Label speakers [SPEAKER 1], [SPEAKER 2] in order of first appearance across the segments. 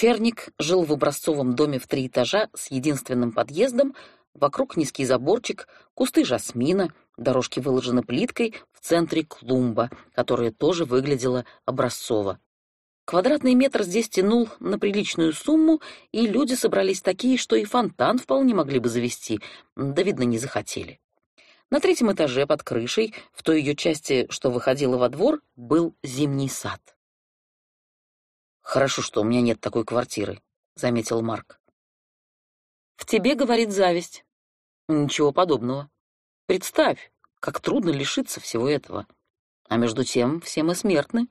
[SPEAKER 1] Черник жил в образцовом доме в три этажа с единственным подъездом, вокруг низкий заборчик, кусты жасмина, дорожки выложены плиткой, в центре клумба, которая тоже выглядела образцово. Квадратный метр здесь тянул на приличную сумму, и люди собрались такие, что и фонтан вполне могли бы завести, да, видно, не захотели. На третьем этаже под крышей, в той ее части, что выходила во двор, был зимний сад. «Хорошо, что у меня нет такой квартиры», — заметил Марк. «В тебе, — говорит, — зависть». «Ничего подобного. Представь, как трудно лишиться всего этого. А между тем все мы смертны».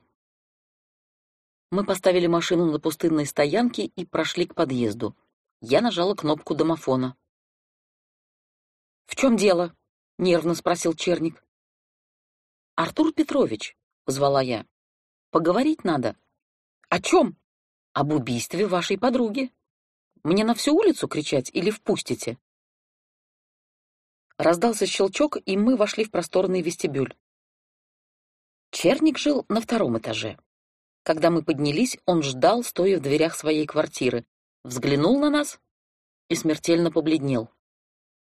[SPEAKER 1] Мы поставили машину на пустынной стоянке и прошли к подъезду. Я нажала кнопку домофона. «В чем дело?» — нервно спросил Черник. «Артур Петрович», — позвала я, — «поговорить надо». «О чем?» «Об убийстве вашей подруги. Мне на всю улицу кричать или впустите?» Раздался щелчок, и мы вошли в просторный вестибюль. Черник жил на втором этаже. Когда мы поднялись, он ждал, стоя в дверях своей квартиры, взглянул на нас и смертельно побледнел.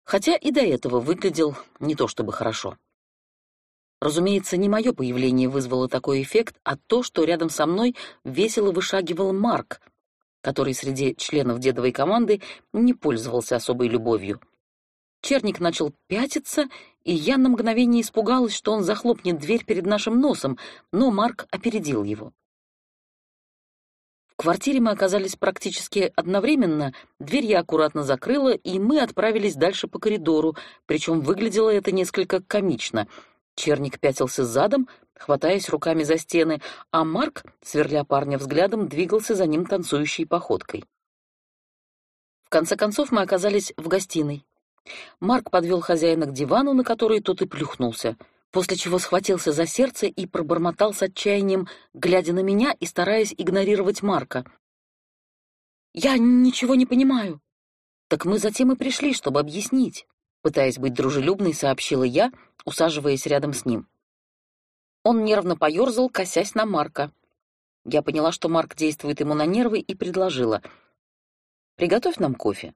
[SPEAKER 1] Хотя и до этого выглядел не то чтобы хорошо. Разумеется, не мое появление вызвало такой эффект, а то, что рядом со мной весело вышагивал Марк, который среди членов дедовой команды не пользовался особой любовью. Черник начал пятиться, и я на мгновение испугалась, что он захлопнет дверь перед нашим носом, но Марк опередил его. В квартире мы оказались практически одновременно, дверь я аккуратно закрыла, и мы отправились дальше по коридору, причем выглядело это несколько комично. Черник пятился задом, хватаясь руками за стены, а Марк, сверля парня взглядом, двигался за ним танцующей походкой. В конце концов мы оказались в гостиной. Марк подвел хозяина к дивану, на который тот и плюхнулся — после чего схватился за сердце и пробормотал с отчаянием, глядя на меня и стараясь игнорировать Марка. «Я ничего не понимаю». «Так мы затем и пришли, чтобы объяснить», пытаясь быть дружелюбной, сообщила я, усаживаясь рядом с ним. Он нервно поерзал, косясь на Марка. Я поняла, что Марк действует ему на нервы, и предложила. «Приготовь нам кофе».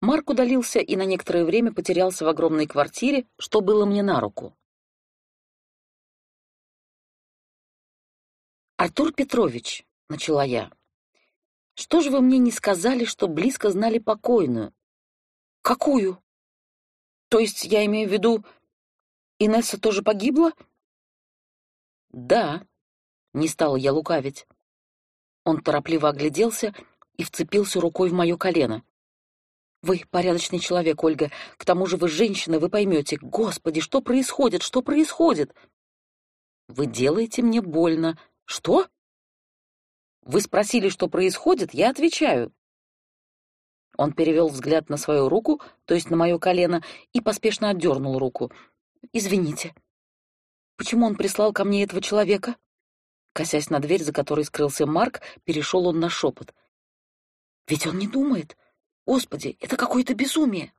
[SPEAKER 1] Марк удалился и на некоторое время потерялся в огромной квартире, что было мне на руку. «Артур Петрович», — начала я, — «что же вы мне не сказали, что близко знали покойную?» «Какую?» «То есть я имею в виду, Инесса тоже погибла?» «Да», — не стала я лукавить. Он торопливо огляделся и вцепился рукой в мое колено. Вы порядочный человек, Ольга. К тому же вы женщина, вы поймете. Господи, что происходит? Что происходит? Вы делаете мне больно. Что? Вы спросили, что происходит, я отвечаю. Он перевел взгляд на свою руку, то есть на мое колено, и поспешно отдернул руку. «Извините. Почему он прислал ко мне этого человека?» Косясь на дверь, за которой скрылся Марк, перешел он на шепот. «Ведь он не думает. Господи, это какое-то безумие!»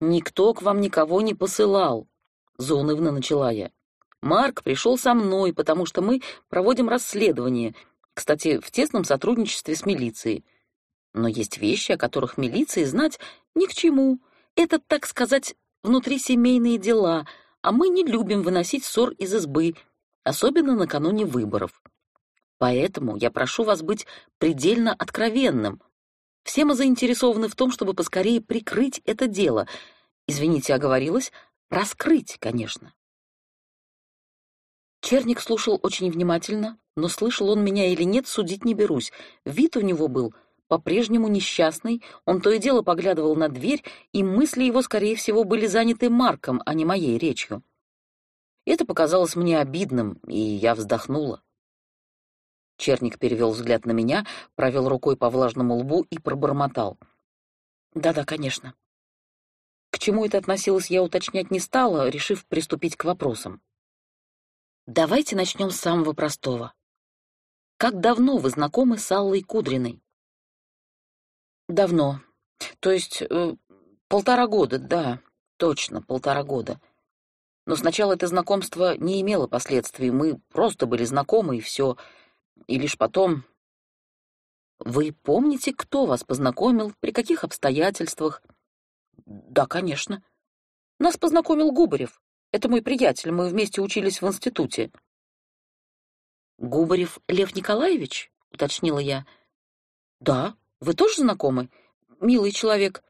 [SPEAKER 1] «Никто к вам никого не посылал», — заунывно начала я. «Марк пришел со мной, потому что мы проводим расследование, кстати, в тесном сотрудничестве с милицией. Но есть вещи, о которых милиции знать ни к чему. Это, так сказать, внутрисемейные дела, а мы не любим выносить ссор из избы, особенно накануне выборов. Поэтому я прошу вас быть предельно откровенным, все мы заинтересованы в том, чтобы поскорее прикрыть это дело. Извините, оговорилась. Раскрыть, конечно. Черник слушал очень внимательно, но слышал он меня или нет, судить не берусь. Вид у него был по-прежнему несчастный, он то и дело поглядывал на дверь, и мысли его, скорее всего, были заняты Марком, а не моей речью. Это показалось мне обидным, и я вздохнула. Черник перевел взгляд на меня, провел рукой по влажному лбу и пробормотал. «Да-да, конечно». К чему это относилось, я уточнять не стала, решив приступить к вопросам. «Давайте начнем с самого простого. Как давно вы знакомы с Аллой Кудриной?» «Давно. То есть э, полтора года, да, точно, полтора года. Но сначала это знакомство не имело последствий, мы просто были знакомы, и все...» И лишь потом... Вы помните, кто вас познакомил, при каких обстоятельствах? Да, конечно. Нас познакомил Губарев. Это мой приятель, мы вместе учились в институте. Губарев Лев Николаевич? уточнила я. Да, вы тоже знакомы? Милый человек.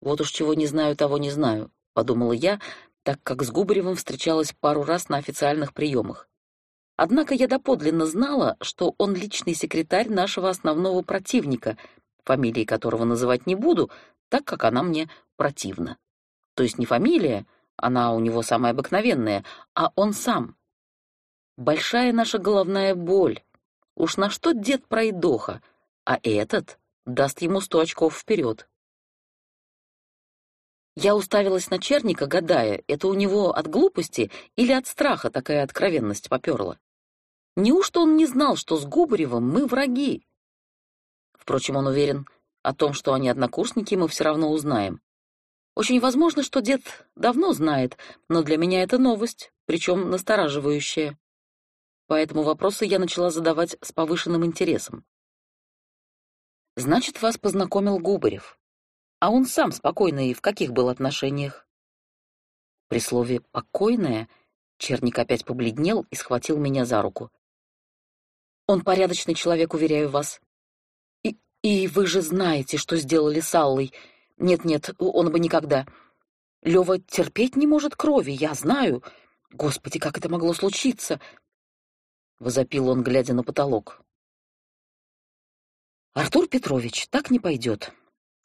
[SPEAKER 1] Вот уж чего не знаю, того не знаю, подумала я, так как с Губаревым встречалась пару раз на официальных приемах. Однако я доподлинно знала, что он личный секретарь нашего основного противника, фамилии которого называть не буду, так как она мне противна. То есть не фамилия, она у него самая обыкновенная, а он сам. Большая наша головная боль. Уж на что дед пройдоха, а этот даст ему сто очков вперед. Я уставилась на Черника, гадая, это у него от глупости или от страха такая откровенность поперла. Неужто он не знал, что с Губаревым мы враги? Впрочем, он уверен, о том, что они однокурсники, мы все равно узнаем. Очень возможно, что дед давно знает, но для меня это новость, причем настораживающая. Поэтому вопросы я начала задавать с повышенным интересом. «Значит, вас познакомил Губарев. А он сам спокойный в каких был отношениях?» При слове «покойная» Черник опять побледнел и схватил меня за руку. Он порядочный человек, уверяю вас. И, и вы же знаете, что сделали с Аллой. Нет-нет, он бы никогда. Лёва терпеть не может крови, я знаю. Господи, как это могло случиться? Возопил он, глядя на потолок. Артур Петрович, так не пойдет,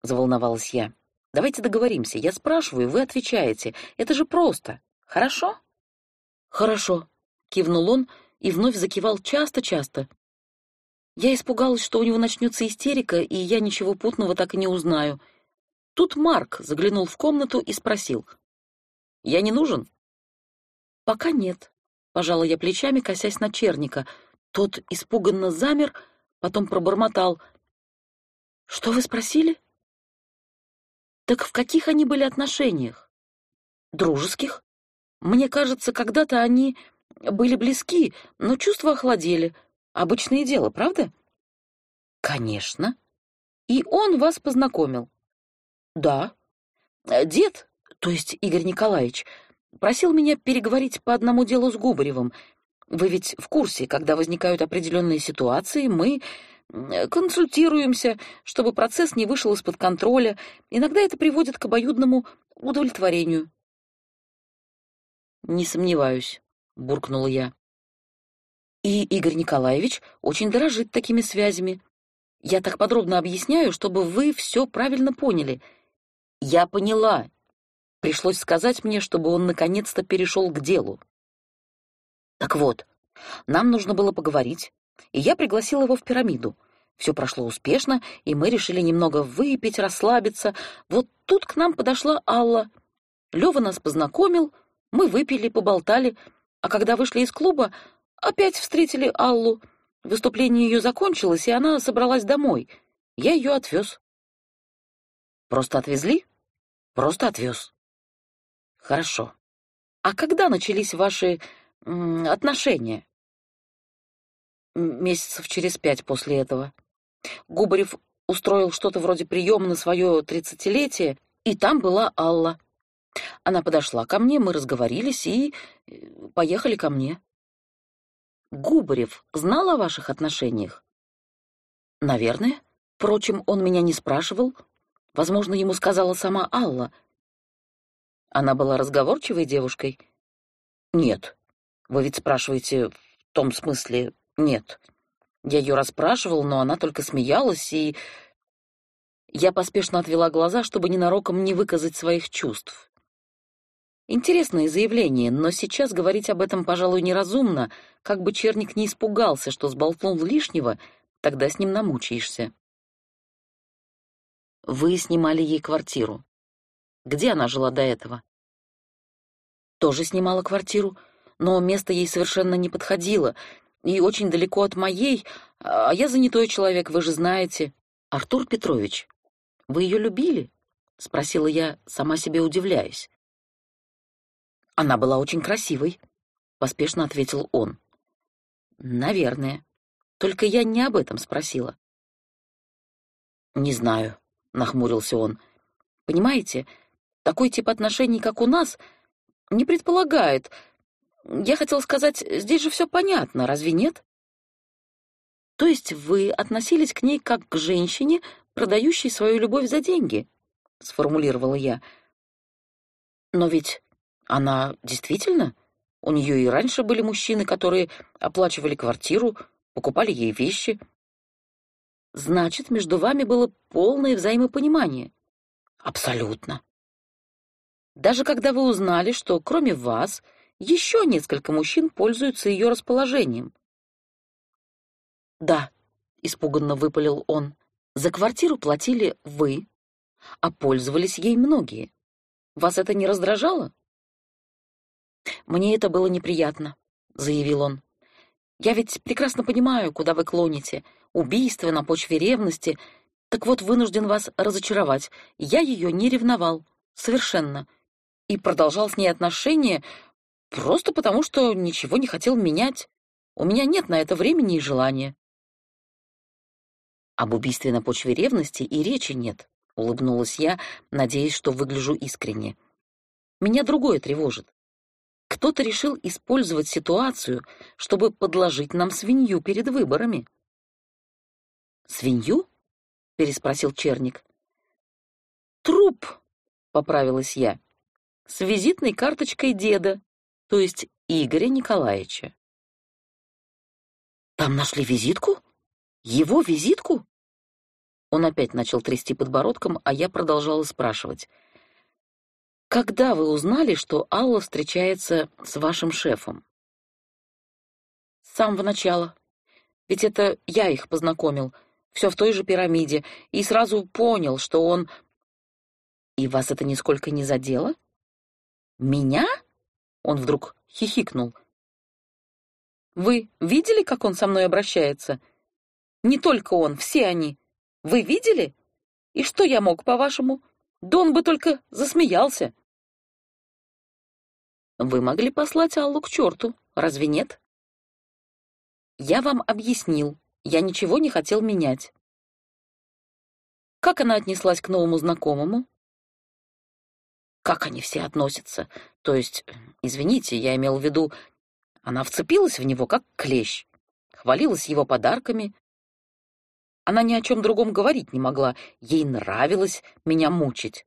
[SPEAKER 1] заволновалась я. Давайте договоримся. Я спрашиваю, вы отвечаете. Это же просто. Хорошо? Хорошо, кивнул он и вновь закивал часто-часто. Я испугалась, что у него начнется истерика, и я ничего путного так и не узнаю. Тут Марк заглянул в комнату и спросил. «Я не нужен?» «Пока нет», — пожала я плечами, косясь на Черника. Тот испуганно замер, потом пробормотал. «Что вы спросили?» «Так в каких они были отношениях?» «Дружеских. Мне кажется, когда-то они были близки, но чувства охладели. Обычное дело, правда? Конечно. И он вас познакомил. Да. Дед, то есть Игорь Николаевич, просил меня переговорить по одному делу с Губаревым. Вы ведь в курсе, когда возникают определенные ситуации, мы консультируемся, чтобы процесс не вышел из-под контроля. Иногда это приводит к обоюдному удовлетворению. Не сомневаюсь. — буркнула я. «И Игорь Николаевич очень дорожит такими связями. Я так подробно объясняю, чтобы вы все правильно поняли. Я поняла. Пришлось сказать мне, чтобы он наконец-то перешел к делу. Так вот, нам нужно было поговорить, и я пригласил его в пирамиду. Все прошло успешно, и мы решили немного выпить, расслабиться. Вот тут к нам подошла Алла. Лёва нас познакомил, мы выпили, поболтали — а когда вышли из клуба, опять встретили Аллу. Выступление ее закончилось, и она собралась домой. Я ее отвез. Просто отвезли? Просто отвез. Хорошо. А когда начались ваши отношения? Месяцев через пять после этого. Губарев устроил что-то вроде приема на свое тридцатилетие, и там была Алла. Она подошла ко мне, мы разговорились и э, поехали ко мне. Губарев знал о ваших отношениях? Наверное. Впрочем, он меня не спрашивал. Возможно, ему сказала сама Алла. Она была разговорчивой девушкой? Нет. Вы ведь спрашиваете в том смысле «нет». Я ее расспрашивал, но она только смеялась, и... Я поспешно отвела глаза, чтобы ненароком не выказать своих чувств. Интересное заявление, но сейчас говорить об этом, пожалуй, неразумно, как бы Черник не испугался, что сболтнул лишнего, тогда с ним намучаешься. Вы снимали ей квартиру. Где она жила до этого? Тоже снимала квартиру, но место ей совершенно не подходило, и очень далеко от моей, а я занятой человек, вы же знаете. Артур Петрович, вы ее любили? — спросила я, сама себе удивляясь. Она была очень красивой, поспешно ответил он. Наверное. Только я не об этом спросила. «Не знаю», — нахмурился он. «Понимаете, такой тип отношений, как у нас, не предполагает. Я хотел сказать, здесь же все понятно, разве нет?» «То есть вы относились к ней как к женщине, продающей свою любовь за деньги?» — сформулировала я. «Но ведь она действительно...» У нее и раньше были мужчины, которые оплачивали квартиру, покупали ей вещи. Значит, между вами было полное взаимопонимание. Абсолютно. Даже когда вы узнали, что кроме вас еще несколько мужчин пользуются ее расположением. Да, испуганно выпалил он. За квартиру платили вы, а пользовались ей многие. Вас это не раздражало? «Мне это было неприятно», — заявил он. «Я ведь прекрасно понимаю, куда вы клоните. Убийство на почве ревности. Так вот, вынужден вас разочаровать. Я ее не ревновал. Совершенно. И продолжал с ней отношения просто потому, что ничего не хотел менять. У меня нет на это времени и желания». «Об убийстве на почве ревности и речи нет», — улыбнулась я, надеясь, что выгляжу искренне. «Меня другое тревожит. Кто-то решил использовать ситуацию, чтобы подложить нам свинью перед выборами. «Свинью?» — переспросил Черник. «Труп», — поправилась я, — «с визитной карточкой деда, то есть Игоря Николаевича». «Там нашли визитку? Его визитку?» Он опять начал трясти подбородком, а я продолжала спрашивать — когда вы узнали, что Алла встречается с вашим шефом? С самого начала. Ведь это я их познакомил. Все в той же пирамиде. И сразу понял, что он... И вас это нисколько не задело? Меня? Он вдруг хихикнул. Вы видели, как он со мной обращается? Не только он, все они. Вы видели? И что я мог, по-вашему? Да он бы только засмеялся. Вы могли послать Аллу к черту, разве нет? Я вам объяснил, я ничего не хотел менять. Как она отнеслась к новому знакомому? Как они все относятся? То есть, извините, я имел в виду, она вцепилась в него, как клещ, хвалилась его подарками. Она ни о чем другом говорить не могла, ей нравилось меня мучить.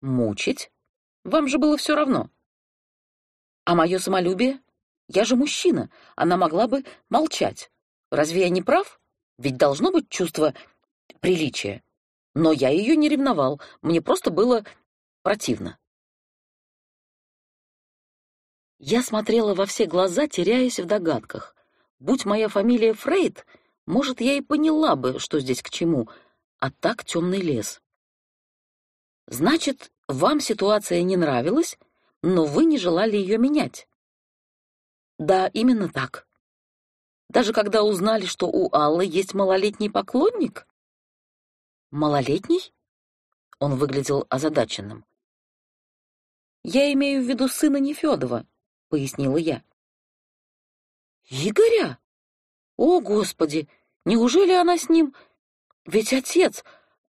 [SPEAKER 1] Мучить? Вам же было все равно. А мое самолюбие? Я же мужчина, она могла бы молчать. Разве я не прав? Ведь должно быть чувство приличия. Но я ее не ревновал, мне просто было противно. Я смотрела во все глаза, теряясь в догадках. Будь моя фамилия Фрейд, может, я и поняла бы, что здесь к чему, а так темный лес. Значит, вам ситуация не нравилась, но вы не желали ее менять. Да, именно так. Даже когда узнали, что у Аллы есть малолетний поклонник? Малолетний? Он выглядел озадаченным. Я имею в виду сына Нефёдова, пояснила я. Игоря? О, Господи, неужели она с ним? Ведь отец...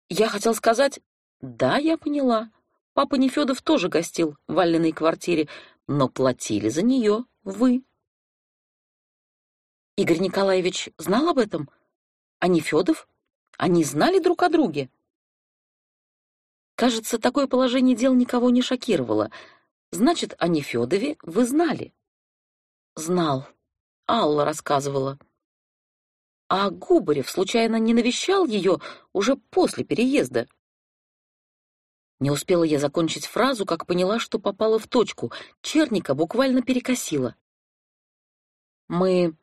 [SPEAKER 1] Я хотел сказать... Да, я поняла. Папа Нефёдов тоже гостил в Аллиной квартире, но платили за нее вы. Игорь Николаевич знал об этом? А Нефёдов? Они знали друг о друге? Кажется, такое положение дел никого не шокировало. Значит, о Нефёдове вы знали? Знал. Алла рассказывала. А Губарев случайно не навещал ее уже после переезда? Не успела я закончить фразу, как поняла, что попала в точку. Черника буквально перекосила. «Мы...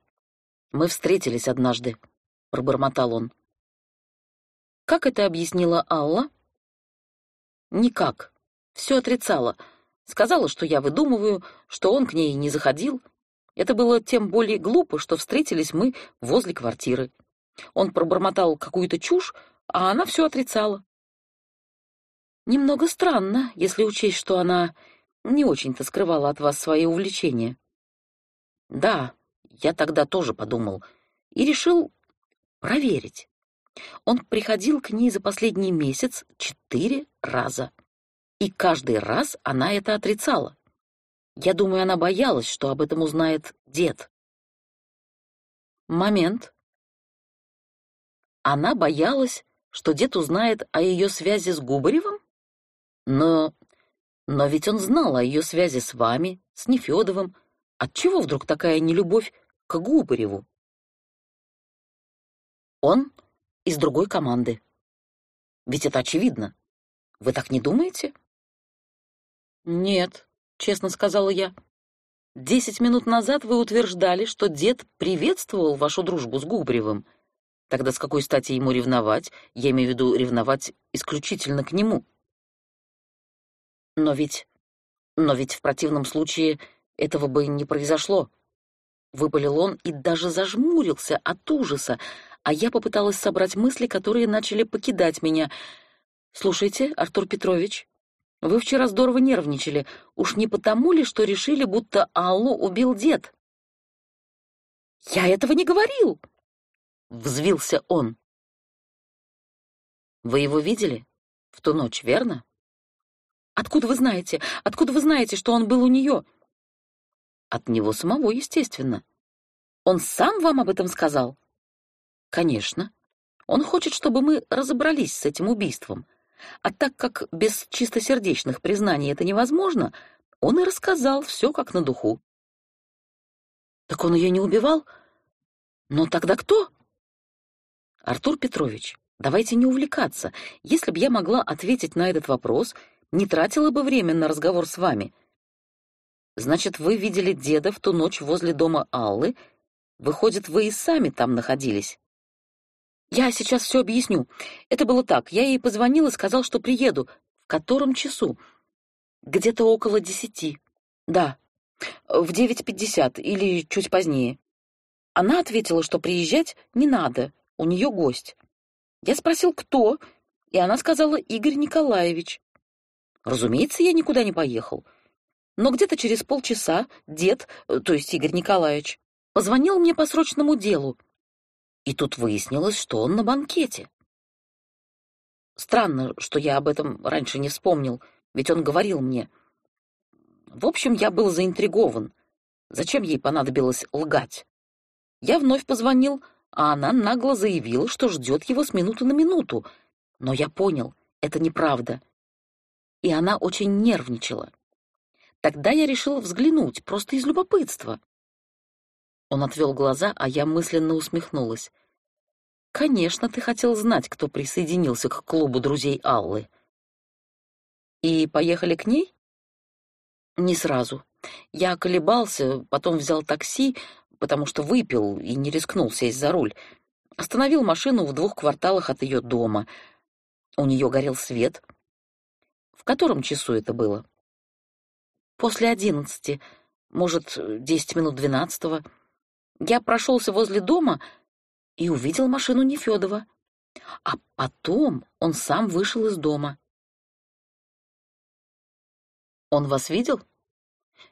[SPEAKER 1] мы встретились однажды», — пробормотал он. «Как это объяснила Алла?» «Никак. Все отрицала. Сказала, что я выдумываю, что он к ней не заходил. Это было тем более глупо, что встретились мы возле квартиры. Он пробормотал какую-то чушь, а она все отрицала. Немного странно, если учесть, что она не очень-то скрывала от вас свои увлечения. Да, я тогда тоже подумал. и решил проверить. Он приходил к ней за последний месяц четыре раза. И каждый раз она это отрицала. Я думаю, она боялась, что об этом узнает дед. Момент. Она боялась, что дед узнает о ее связи с Губаревым? Но... Но ведь он знал о ее связи с вами, с Нефедовым. Отчего вдруг такая нелюбовь к Губареву? Он из другой команды. Ведь это очевидно. Вы так не думаете? Нет, честно сказала я. Десять минут назад вы утверждали, что дед приветствовал вашу дружбу с Губаревым. Тогда с какой стати ему ревновать? Я имею в виду ревновать исключительно к нему. Но ведь... Но ведь в противном случае этого бы не произошло. Выпалил он и даже зажмурился от ужаса, а я попыталась собрать мысли, которые начали покидать меня. «Слушайте, Артур Петрович, вы вчера здорово нервничали. Уж не потому ли, что решили, будто Аллу убил дед?» «Я этого не говорил!» — взвился он. «Вы его видели? В ту ночь, верно?» «Откуда вы знаете? Откуда вы знаете, что он был у нее?» «От него самого, естественно. Он сам вам об этом сказал?» «Конечно. Он хочет, чтобы мы разобрались с этим убийством. А так как без чистосердечных признаний это невозможно, он и рассказал все как на духу». «Так он ее не убивал? Но тогда кто?» «Артур Петрович, давайте не увлекаться. Если б я могла ответить на этот вопрос, не тратила бы время на разговор с вами. Значит, вы видели деда в ту ночь возле дома Аллы. Выходит, вы и сами там находились. Я сейчас все объясню. Это было так. Я ей позвонил и сказал, что приеду. В котором часу? Где-то около десяти. Да. В девять пятьдесят или чуть позднее. Она ответила, что приезжать не надо. У нее гость. Я спросил, кто, и она сказала Игорь Николаевич. Разумеется, я никуда не поехал. Но где-то через полчаса дед, то есть Игорь Николаевич, позвонил мне по срочному делу и тут выяснилось, что он на банкете. Странно, что я об этом раньше не вспомнил, ведь он говорил мне. В общем, я был заинтригован. Зачем ей понадобилось лгать? Я вновь позвонил, а она нагло заявила, что ждет его с минуты на минуту. Но я понял, это неправда. И она очень нервничала. Тогда я решил взглянуть, просто из любопытства. Он отвел глаза, а я мысленно усмехнулась. «Конечно, ты хотел знать, кто присоединился к клубу друзей Аллы». «И поехали к ней?» «Не сразу. Я колебался, потом взял такси, потому что выпил и не рискнул сесть за руль. Остановил машину в двух кварталах от ее дома. У нее горел свет. В котором часу это было?» «После одиннадцати, может, десять минут двенадцатого». Я прошелся возле дома и увидел машину Нефедова. А потом он сам вышел из дома. Он вас видел?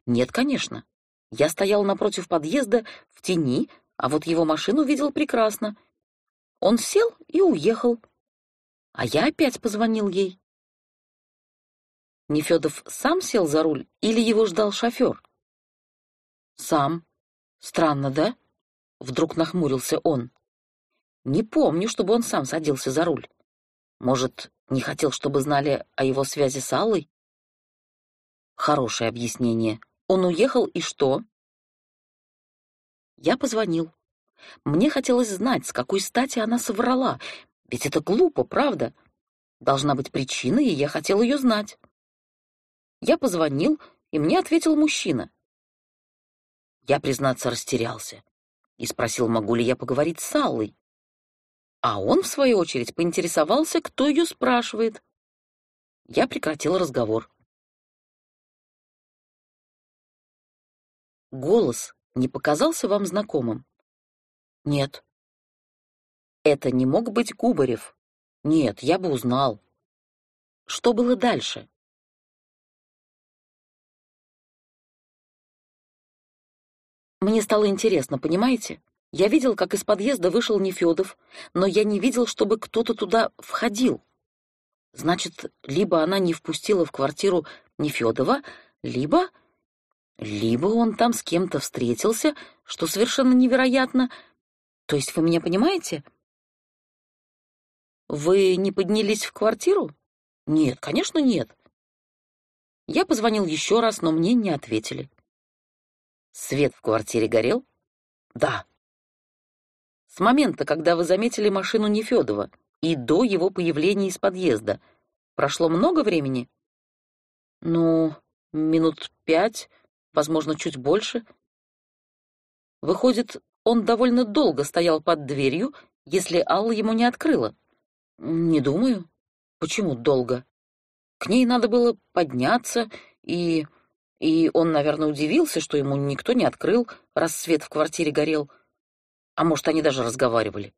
[SPEAKER 1] Нет, конечно. Я стоял напротив подъезда в тени, а вот его машину видел прекрасно. Он сел и уехал. А я опять позвонил ей. Нефедов сам сел за руль или его ждал шофер? Сам. Странно, да? Вдруг нахмурился он. Не помню, чтобы он сам садился за руль. Может, не хотел, чтобы знали о его связи с Аллой? Хорошее объяснение. Он уехал, и что? Я позвонил. Мне хотелось знать, с какой стати она соврала. Ведь это глупо, правда? Должна быть причина, и я хотел ее знать. Я позвонил, и мне ответил мужчина. Я, признаться, растерялся и спросил, могу ли я поговорить с Аллой. А он, в свою очередь, поинтересовался, кто ее спрашивает. Я прекратил разговор. Голос не показался вам знакомым? Нет. Это не мог быть Губарев. Нет, я бы узнал. Что было дальше? Мне стало интересно, понимаете? Я видел, как из подъезда вышел Нефедов, но я не видел, чтобы кто-то туда входил. Значит, либо она не впустила в квартиру Нефедова, либо... Либо он там с кем-то встретился, что совершенно невероятно. То есть вы меня понимаете? Вы не поднялись в квартиру? Нет, конечно, нет. Я позвонил еще раз, но мне не ответили. Свет в квартире горел? Да. С момента, когда вы заметили машину Нефедова и до его появления из подъезда, прошло много времени? Ну, минут пять, возможно, чуть больше. Выходит, он довольно долго стоял под дверью, если Алла ему не открыла. Не думаю. Почему долго? К ней надо было подняться, и... И он, наверное, удивился, что ему никто не открыл, раз свет в квартире горел. А может, они даже разговаривали.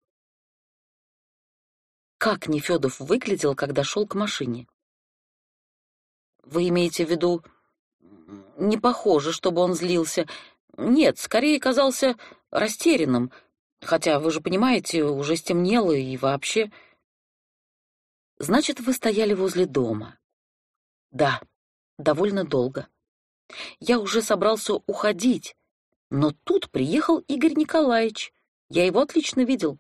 [SPEAKER 1] Как Нефёдов выглядел, когда шел к машине? Вы имеете в виду... Не похоже, чтобы он злился. Нет, скорее казался растерянным. Хотя, вы же понимаете, уже стемнело и вообще... Значит, вы стояли возле дома. Да, довольно долго. Я уже собрался уходить, но тут приехал Игорь Николаевич. Я его отлично видел.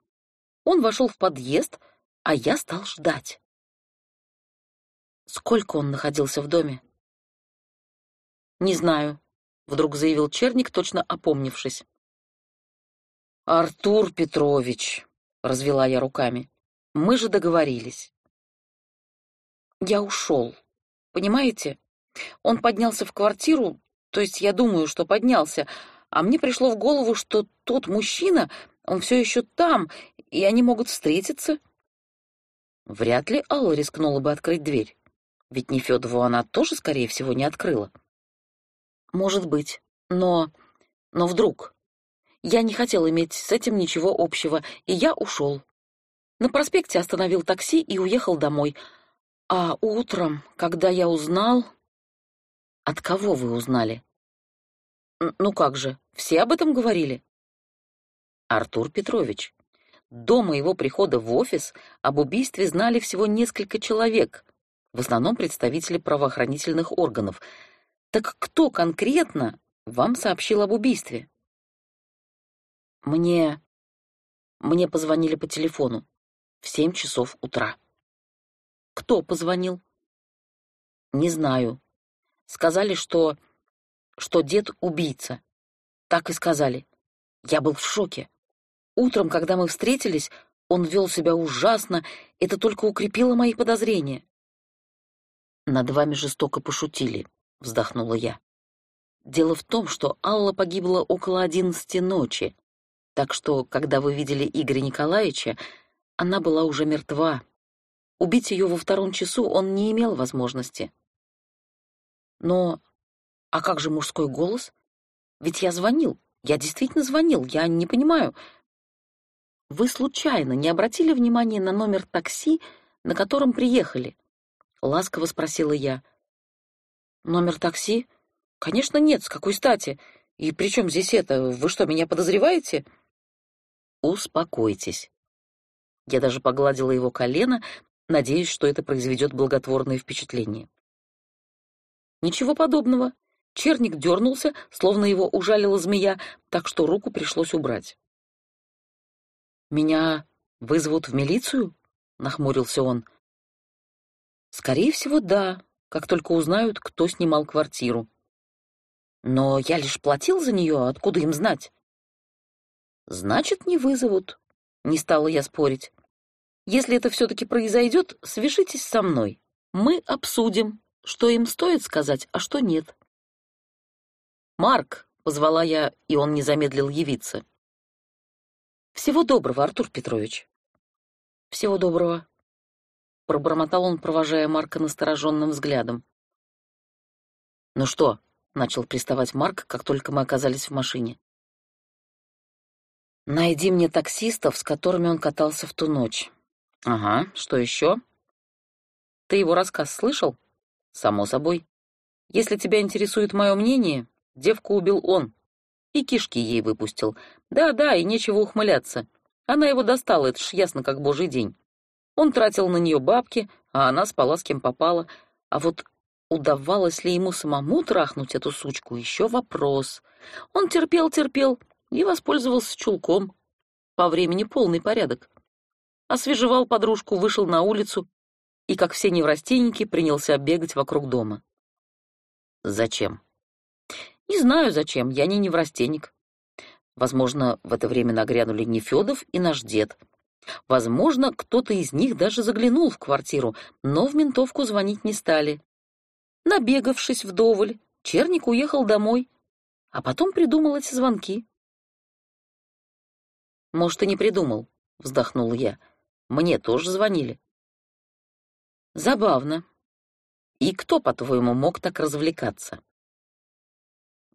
[SPEAKER 1] Он вошел в подъезд, а я стал ждать. Сколько он находился в доме? Не знаю, вдруг заявил Черник, точно опомнившись. Артур Петрович, развела я руками. Мы же договорились. Я ушел. Понимаете? Он поднялся в квартиру, то есть я думаю, что поднялся, а мне пришло в голову, что тот мужчина, он все еще там, и они могут встретиться. Вряд ли Алла рискнула бы открыть дверь, ведь Нефёдову она тоже, скорее всего, не открыла. Может быть, но... но вдруг... Я не хотел иметь с этим ничего общего, и я ушел. На проспекте остановил такси и уехал домой. А утром, когда я узнал... От кого вы узнали? Ну как же, все об этом говорили? Артур Петрович. До моего прихода в офис об убийстве знали всего несколько человек, в основном представители правоохранительных органов. Так кто конкретно вам сообщил об убийстве? Мне... Мне позвонили по телефону в семь часов утра. Кто позвонил? Не знаю. Сказали, что... что дед убийца. Так и сказали. Я был в шоке. Утром, когда мы встретились, он вел себя ужасно, это только укрепило мои подозрения. «Над вами жестоко пошутили», — вздохнула я. «Дело в том, что Алла погибла около одиннадцати ночи, так что, когда вы видели Игоря Николаевича, она была уже мертва. Убить ее во втором часу он не имел возможности. Но... А как же мужской голос? Ведь я звонил. Я действительно звонил. Я не понимаю. Вы случайно не обратили внимания на номер такси, на котором приехали? Ласково спросила я. Номер такси? Конечно, нет. С какой стати? И при чем здесь это? Вы что, меня подозреваете? Успокойтесь. Я даже погладила его колено, надеясь, что это произведет благотворное впечатление. Ничего подобного. Черник дернулся, словно его ужалила змея, так что руку пришлось убрать. «Меня вызовут в милицию?» — нахмурился он. «Скорее всего, да, как только узнают, кто снимал квартиру. Но я лишь платил за нее, откуда им знать?» «Значит, не вызовут», — не стала я спорить. «Если это все-таки произойдет, свяжитесь со мной. Мы обсудим, что им стоит сказать, а что нет. «Марк!» — позвала я, и он не замедлил явиться. «Всего доброго, Артур Петрович!» «Всего доброго!» — пробормотал он, провожая Марка настороженным взглядом. «Ну что?» — начал приставать Марк, как только мы оказались в машине. «Найди мне таксистов, с которыми он катался в ту ночь». «Ага, что еще?» «Ты его рассказ слышал?» Само собой. Если тебя интересует мое мнение, девку убил он. И кишки ей выпустил. Да-да, и нечего ухмыляться. Она его достала, это ж ясно, как божий день. Он тратил на нее бабки, а она спала с кем попала. А вот удавалось ли ему самому трахнуть эту сучку, еще вопрос. Он терпел-терпел и воспользовался чулком. По времени полный порядок. Освежевал подружку, вышел на улицу и, как все неврастенники, принялся бегать вокруг дома. Зачем? Не знаю, зачем, я не неврастенник. Возможно, в это время нагрянули Нефёдов и наш дед. Возможно, кто-то из них даже заглянул в квартиру, но в ментовку звонить не стали. Набегавшись вдоволь, Черник уехал домой, а потом придумал эти звонки. «Может, и не придумал», — вздохнул я. «Мне тоже звонили». «Забавно. И кто, по-твоему, мог так развлекаться?»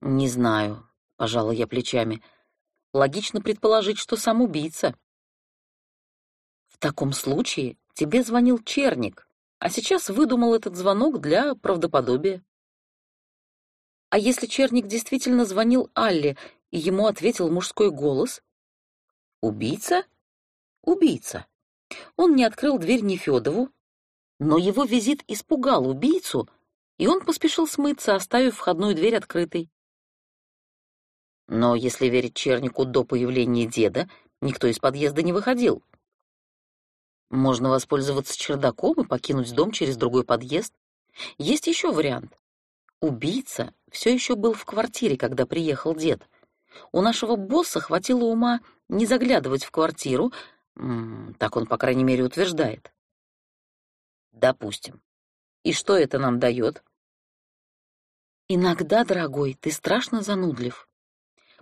[SPEAKER 1] «Не знаю», — пожала я плечами. «Логично предположить, что сам убийца». «В таком случае тебе звонил Черник, а сейчас выдумал этот звонок для правдоподобия». «А если Черник действительно звонил Алле, и ему ответил мужской голос?» «Убийца?» «Убийца. Он не открыл дверь Нефёдову, но его визит испугал убийцу, и он поспешил смыться, оставив входную дверь открытой. Но если верить Чернику, до появления деда никто из подъезда не выходил. Можно воспользоваться чердаком и покинуть дом через другой подъезд. Есть еще вариант. Убийца все еще был в квартире, когда приехал дед. У нашего босса хватило ума не заглядывать в квартиру, так он, по крайней мере, утверждает. Допустим. И что это нам дает? Иногда, дорогой, ты страшно занудлив.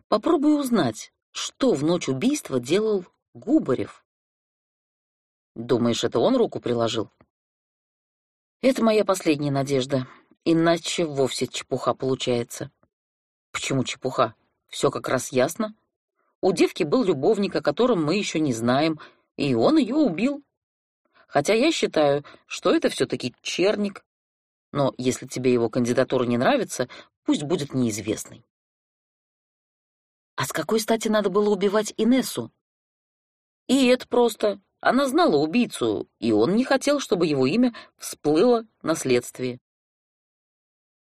[SPEAKER 1] Попробуй узнать, что в ночь убийства делал Губарев. Думаешь, это он руку приложил? Это моя последняя надежда, иначе вовсе чепуха получается. Почему чепуха? Все как раз ясно. У девки был любовник, о котором мы еще не знаем, и он ее убил. Хотя я считаю, что это все-таки черник. Но если тебе его кандидатура не нравится, пусть будет неизвестный. А с какой стати надо было убивать Инессу? И это просто. Она знала убийцу, и он не хотел, чтобы его имя всплыло на следствии.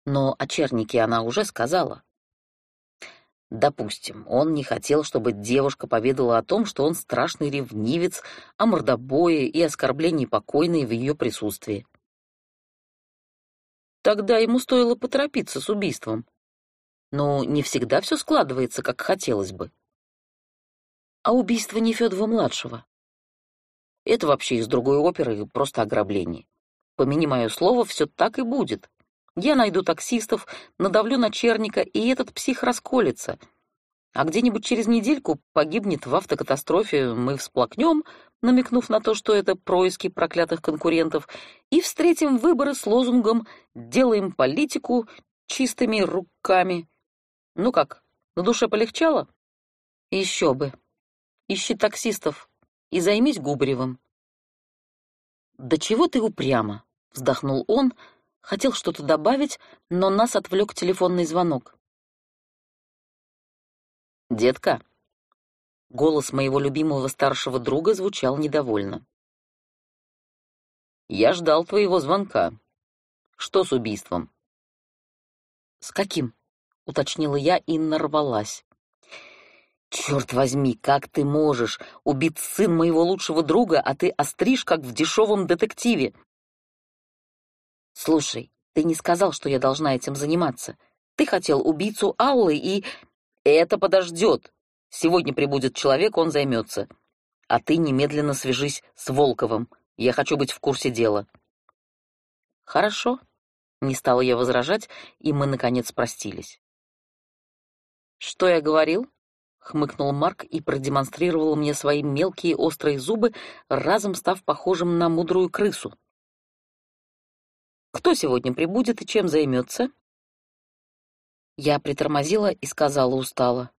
[SPEAKER 1] Но о чернике она уже сказала. Допустим, он не хотел, чтобы девушка поведала о том, что он страшный ревнивец, о мордобое и оскорблении покойной в ее присутствии. Тогда ему стоило поторопиться с убийством но не всегда все складывается, как хотелось бы. А убийство Нефёдова-младшего? Это вообще из другой оперы, просто ограбление. Помяни мое слово, все так и будет. Я найду таксистов, надавлю на Черника, и этот псих расколется. А где-нибудь через недельку погибнет в автокатастрофе, мы всплакнем, намекнув на то, что это происки проклятых конкурентов, и встретим выборы с лозунгом «Делаем политику чистыми руками». Ну как, на душе полегчало? Еще бы. Ищи таксистов и займись Губаревым. Да чего ты упрямо, вздохнул он, хотел что-то добавить, но нас отвлек телефонный звонок. Детка, голос моего любимого старшего друга звучал недовольно. Я ждал твоего звонка. Что с убийством? С каким? — уточнила я и нарвалась. «Черт возьми, как ты можешь? Убит сын моего лучшего друга, а ты остришь, как в дешевом детективе!» «Слушай, ты не сказал, что я должна этим заниматься. Ты хотел убийцу Аллы и...» «Это подождет. Сегодня прибудет человек, он займется. А ты немедленно свяжись с Волковым. Я хочу быть в курсе дела». «Хорошо», — не стала я возражать, и мы, наконец, простились. «Что я говорил?» — хмыкнул Марк и продемонстрировал мне свои мелкие острые зубы, разом став похожим на мудрую крысу. «Кто сегодня прибудет и чем займется?» Я притормозила и сказала устало.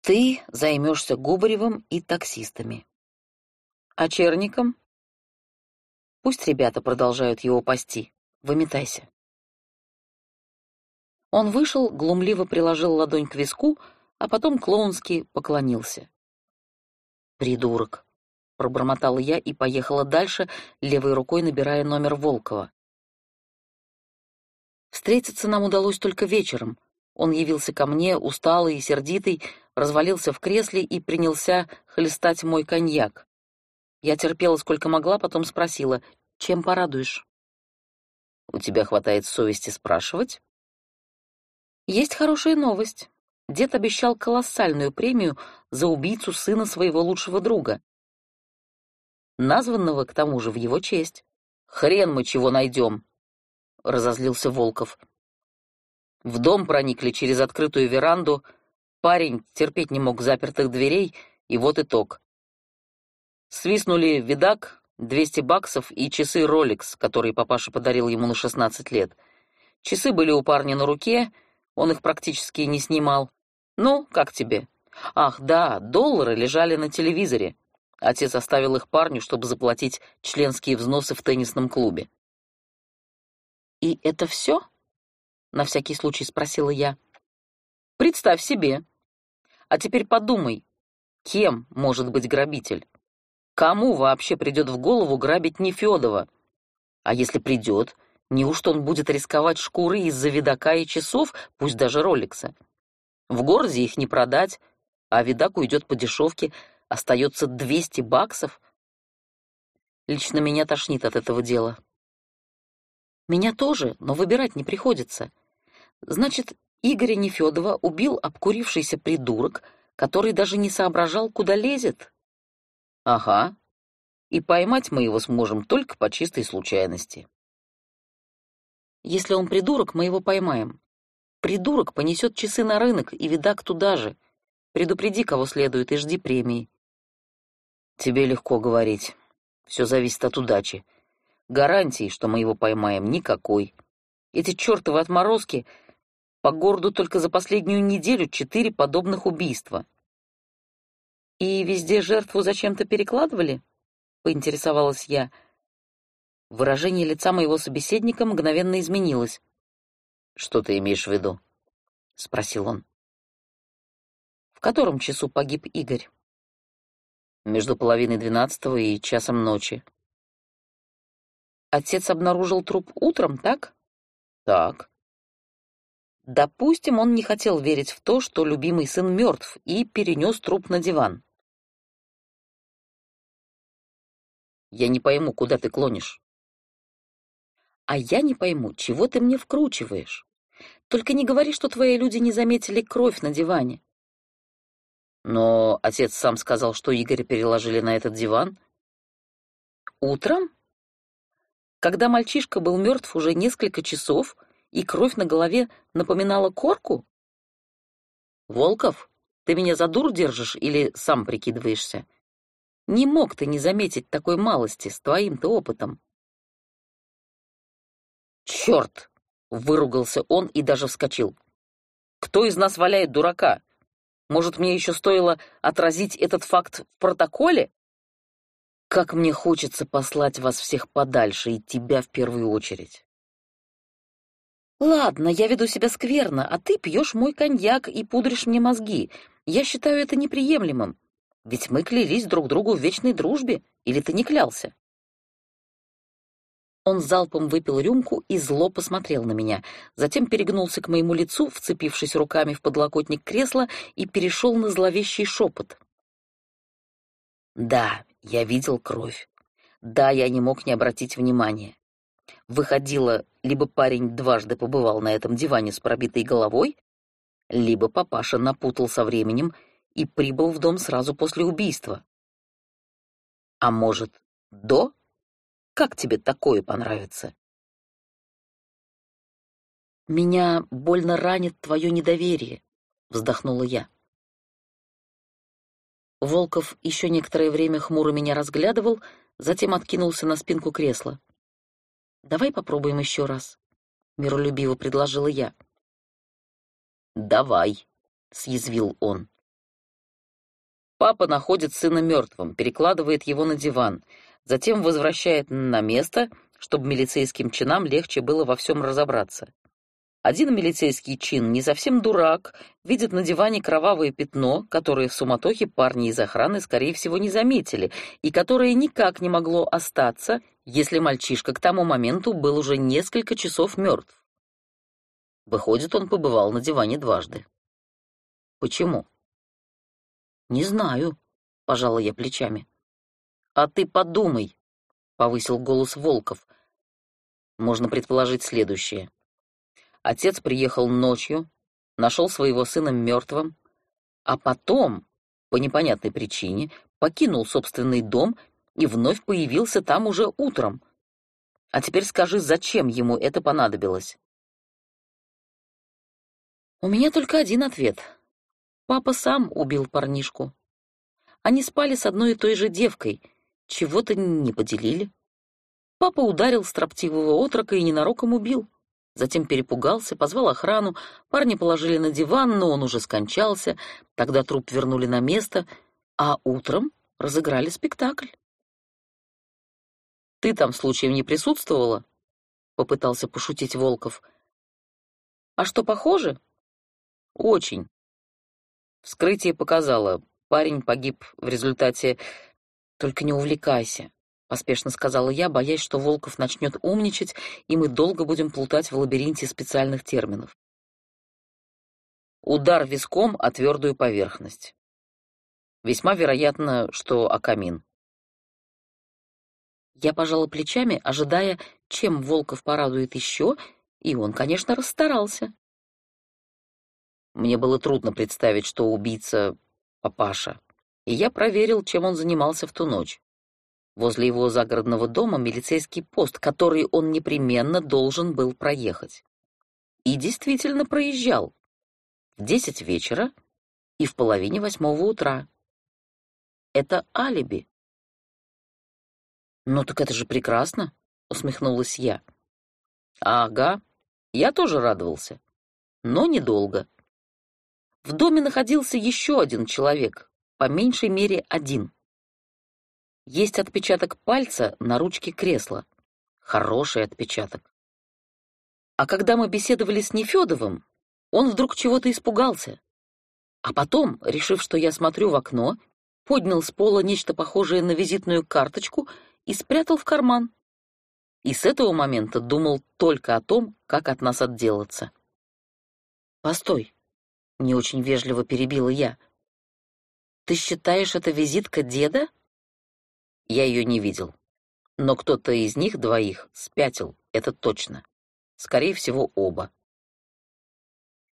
[SPEAKER 1] «Ты займешься Губаревым и таксистами. А Черником? Пусть ребята продолжают его пасти. Выметайся». Он вышел, глумливо приложил ладонь к виску, а потом клоунски поклонился. «Придурок!» — пробормотала я и поехала дальше, левой рукой набирая номер Волкова. Встретиться нам удалось только вечером. Он явился ко мне, усталый и сердитый, развалился в кресле и принялся хлестать мой коньяк. Я терпела сколько могла, потом спросила, чем порадуешь? «У тебя хватает совести спрашивать?» «Есть хорошая новость. Дед обещал колоссальную премию за убийцу сына своего лучшего друга. Названного, к тому же, в его честь. Хрен мы чего найдем!» — разозлился Волков. В дом проникли через открытую веранду. Парень терпеть не мог запертых дверей, и вот итог. Свистнули видак, 200 баксов и часы Rolex, которые папаша подарил ему на 16 лет. Часы были у парня на руке, он их практически не снимал. Ну, как тебе? Ах, да, доллары лежали на телевизоре. Отец оставил их парню, чтобы заплатить членские взносы в теннисном клубе. «И это все?» — на всякий случай спросила я. «Представь себе. А теперь подумай, кем может быть грабитель? Кому вообще придет в голову грабить Нефедова? А если придет, неужто он будет рисковать шкуры из-за видака и часов, пусть даже роликса? В городе их не продать, а видак уйдет по дешевке, остается 200 баксов. Лично меня тошнит от этого дела. Меня тоже, но выбирать не приходится. Значит, Игоря Нефедова убил обкурившийся придурок, который даже не соображал, куда лезет. Ага. И поймать мы его сможем только по чистой случайности. Если он придурок, мы его поймаем. Придурок понесет часы на рынок, и видак туда же. Предупреди, кого следует, и жди премии. Тебе легко говорить. Все зависит от удачи. Гарантии, что мы его поймаем, никакой. Эти чертовы отморозки по городу только за последнюю неделю четыре подобных убийства. И везде жертву зачем-то перекладывали? Поинтересовалась я. Выражение лица моего собеседника мгновенно изменилось. Что ты имеешь в виду? спросил он. В котором часу погиб Игорь? Между половиной двенадцатого и часом ночи. Отец обнаружил труп утром, так? Так. Допустим, он не хотел верить в то, что любимый сын мертв, и перенес труп на диван. Я не пойму, куда ты клонишь. А я не пойму, чего ты мне вкручиваешь. Только не говори, что твои люди не заметили кровь на диване. Но отец сам сказал, что Игоря переложили на этот диван. Утром? когда мальчишка был мертв уже несколько часов, и кровь на голове напоминала корку? Волков, ты меня за дур держишь или сам прикидываешься? Не мог ты не заметить такой малости с твоим-то опытом. Черт! выругался он и даже вскочил. Кто из нас валяет дурака? Может, мне еще стоило отразить этот факт в протоколе? Как мне хочется послать вас всех подальше, и тебя в первую очередь. Ладно, я веду себя скверно, а ты пьешь мой коньяк и пудришь мне мозги. Я считаю это неприемлемым. Ведь мы клялись друг другу в вечной дружбе, или ты не клялся? Он залпом выпил рюмку и зло посмотрел на меня, затем перегнулся к моему лицу, вцепившись руками в подлокотник кресла, и перешел на зловещий шепот. Да, я видел кровь. Да, я не мог не обратить внимания. Выходило, либо парень дважды побывал на этом диване с пробитой головой, либо папаша напутал со временем и прибыл в дом сразу после убийства. А может, до? Как тебе такое понравится? Меня больно ранит твое недоверие, вздохнула я. Волков еще некоторое время хмуро меня разглядывал, затем откинулся на спинку кресла. «Давай попробуем еще раз», — миролюбиво предложила я. «Давай», — съязвил он. Папа находит сына мертвым, перекладывает его на диван, затем возвращает на место, чтобы милицейским чинам легче было во всем разобраться. Один милицейский чин, не совсем дурак, видит на диване кровавое пятно, которое в суматохе парни из охраны, скорее всего, не заметили, и которое никак не могло остаться, если мальчишка к тому моменту был уже несколько часов мертв. Выходит, он побывал на диване дважды. Почему? Не знаю, пожала я плечами. А ты подумай, повысил голос Волков. Можно предположить следующее. Отец приехал ночью, нашел своего сына мертвым, а потом, по непонятной причине, покинул собственный дом и вновь появился там уже утром. А теперь скажи, зачем ему это понадобилось? У меня только один ответ. Папа сам убил парнишку. Они спали с одной и той же девкой, чего-то не поделили. Папа ударил строптивого отрока и ненароком убил. Затем перепугался, позвал охрану, парня положили на диван, но он уже скончался, тогда труп вернули на место, а утром разыграли спектакль. «Ты там случаем не присутствовала?» — попытался пошутить Волков. «А что, похоже?» «Очень». Вскрытие показало, парень погиб в результате... Только не увлекайся поспешно сказала я, боясь, что Волков начнет умничать, и мы долго будем плутать в лабиринте специальных терминов. Удар виском о твердую поверхность. Весьма вероятно, что о камин. Я пожала плечами, ожидая, чем Волков порадует еще, и он, конечно, расстарался. Мне было трудно представить, что убийца — папаша, и я проверил, чем он занимался в ту ночь. Возле его загородного дома милицейский пост, который он непременно должен был проехать. И действительно проезжал. В десять вечера и в половине восьмого утра. Это алиби. «Ну так это же прекрасно», — усмехнулась я. «Ага, я тоже радовался, но недолго. В доме находился еще один человек, по меньшей мере один. Есть отпечаток пальца на ручке кресла. Хороший отпечаток. А когда мы беседовали с Нефёдовым, он вдруг чего-то испугался. А потом, решив, что я смотрю в окно, поднял с пола нечто похожее на визитную карточку и спрятал в карман. И с этого момента думал только о том, как от нас отделаться. «Постой», — не очень вежливо перебила я. «Ты считаешь, это визитка деда?» Я ее не видел. Но кто-то из них двоих спятил, это точно. Скорее всего, оба.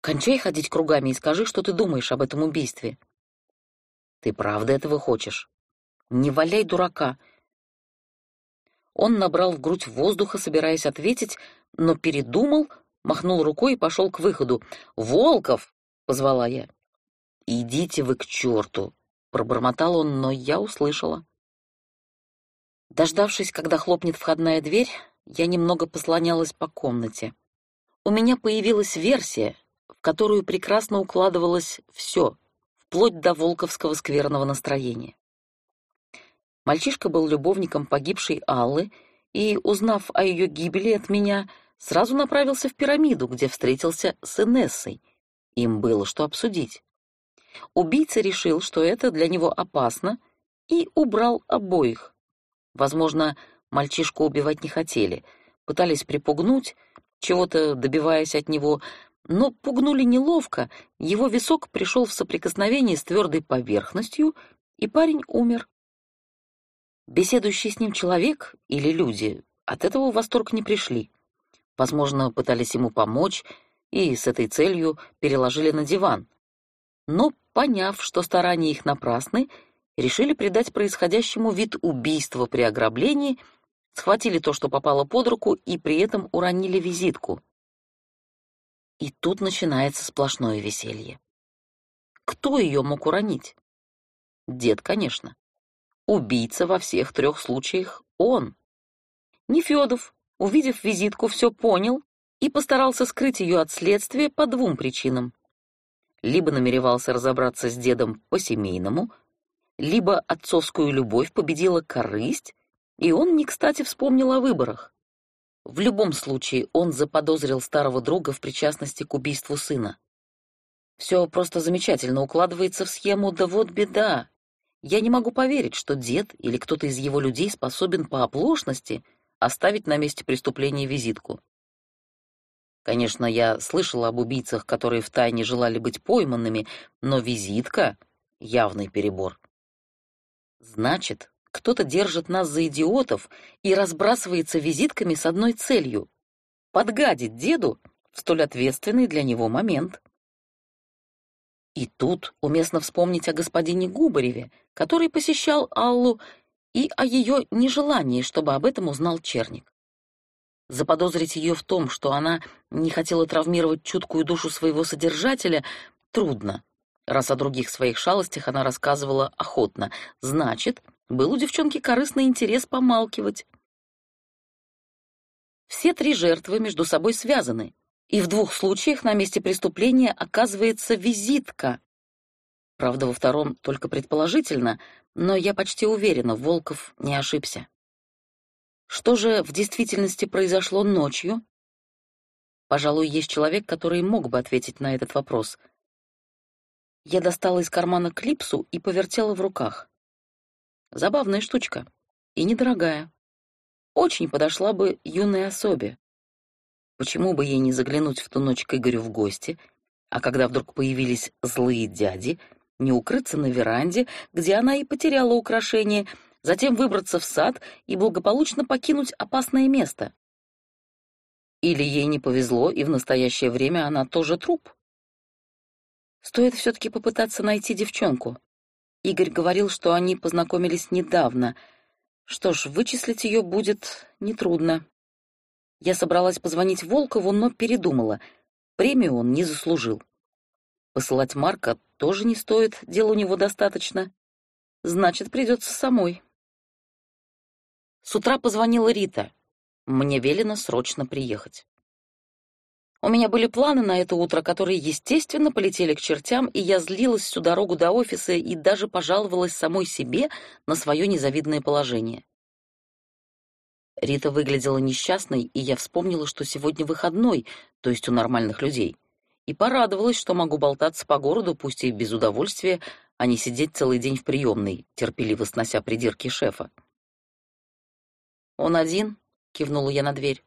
[SPEAKER 1] Кончай ходить кругами и скажи, что ты думаешь об этом убийстве. Ты правда этого хочешь? Не валяй дурака. Он набрал в грудь воздуха, собираясь ответить, но передумал, махнул рукой и пошел к выходу. «Волков!» — позвала я. «Идите вы к черту!» — пробормотал он, но я услышала. Дождавшись, когда хлопнет входная дверь, я немного послонялась по комнате. У меня появилась версия, в которую прекрасно укладывалось все, вплоть до волковского скверного настроения. Мальчишка был любовником погибшей Аллы и, узнав о ее гибели от меня, сразу направился в пирамиду, где встретился с Инессой. Им было что обсудить. Убийца решил, что это для него опасно, и убрал обоих, Возможно, мальчишку убивать не хотели, пытались припугнуть, чего-то добиваясь от него, но пугнули неловко, его висок пришел в соприкосновение с твердой поверхностью, и парень умер. Беседующий с ним человек или люди от этого в восторг не пришли. Возможно, пытались ему помочь и с этой целью переложили на диван. Но, поняв, что старания их напрасны, решили придать происходящему вид убийства при ограблении, схватили то, что попало под руку, и при этом уронили визитку. И тут начинается сплошное веселье. Кто ее мог уронить? Дед, конечно. Убийца во всех трех случаях он. Нефёдов, увидев визитку, все понял и постарался скрыть ее от следствия по двум причинам. Либо намеревался разобраться с дедом по-семейному, либо отцовскую любовь победила корысть, и он не кстати вспомнил о выборах. В любом случае, он заподозрил старого друга в причастности к убийству сына. Все просто замечательно укладывается в схему, да вот беда. Я не могу поверить, что дед или кто-то из его людей способен по оплошности оставить на месте преступления визитку. Конечно, я слышала об убийцах, которые втайне желали быть пойманными, но визитка — явный перебор. Значит, кто-то держит нас за идиотов и разбрасывается визитками с одной целью — подгадить деду в столь ответственный для него момент. И тут уместно вспомнить о господине Губареве, который посещал Аллу, и о ее нежелании, чтобы об этом узнал Черник. Заподозрить ее в том, что она не хотела травмировать чуткую душу своего содержателя, трудно. Раз о других своих шалостях она рассказывала охотно, значит, был у девчонки корыстный интерес помалкивать. Все три жертвы между собой связаны, и в двух случаях на месте преступления оказывается визитка. Правда, во втором только предположительно, но я почти уверена, Волков не ошибся. Что же в действительности произошло ночью? Пожалуй, есть человек, который мог бы ответить на этот вопрос. Я достала из кармана клипсу и повертела в руках. Забавная штучка и недорогая. Очень подошла бы юной особе. Почему бы ей не заглянуть в ту ночь к Игорю в гости, а когда вдруг появились злые дяди, не укрыться на веранде, где она и потеряла украшение, затем выбраться в сад и благополучно покинуть опасное место. Или ей не повезло, и в настоящее время она тоже труп? Стоит все-таки попытаться найти девчонку. Игорь говорил, что они познакомились недавно. Что ж, вычислить ее будет нетрудно. Я собралась позвонить Волкову, но передумала. Премию он не заслужил. Посылать Марка тоже не стоит, дел у него достаточно. Значит, придется самой. С утра позвонила Рита. Мне велено срочно приехать. У меня были планы на это утро, которые, естественно, полетели к чертям, и я злилась всю дорогу до офиса и даже пожаловалась самой себе на свое незавидное положение. Рита выглядела несчастной, и я вспомнила, что сегодня выходной, то есть у нормальных людей, и порадовалась, что могу болтаться по городу, пусть и без удовольствия, а не сидеть целый день в приемной, терпеливо снося придирки шефа. «Он один?» — кивнула я на дверь.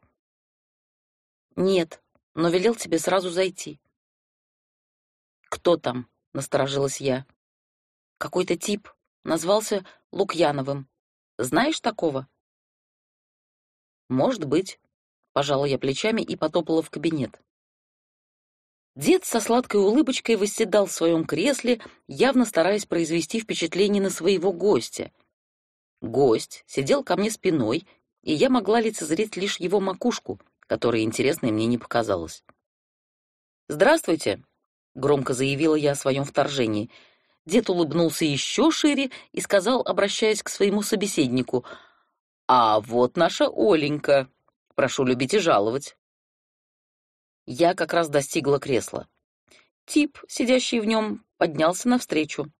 [SPEAKER 1] «Нет, но велел тебе сразу зайти». «Кто там?» — насторожилась я. «Какой-то тип. Назвался Лукьяновым. Знаешь такого?» «Может быть», — пожала я плечами и потопала в кабинет. Дед со сладкой улыбочкой восседал в своем кресле, явно стараясь произвести впечатление на своего гостя. Гость сидел ко мне спиной и я могла лицезреть лишь его макушку, которая интересной мне не показалась. «Здравствуйте», — громко заявила я о своем вторжении. Дед улыбнулся еще шире и сказал, обращаясь к своему собеседнику, «А вот наша Оленька. Прошу любить и жаловать». Я как раз достигла кресла. Тип, сидящий в нем, поднялся навстречу.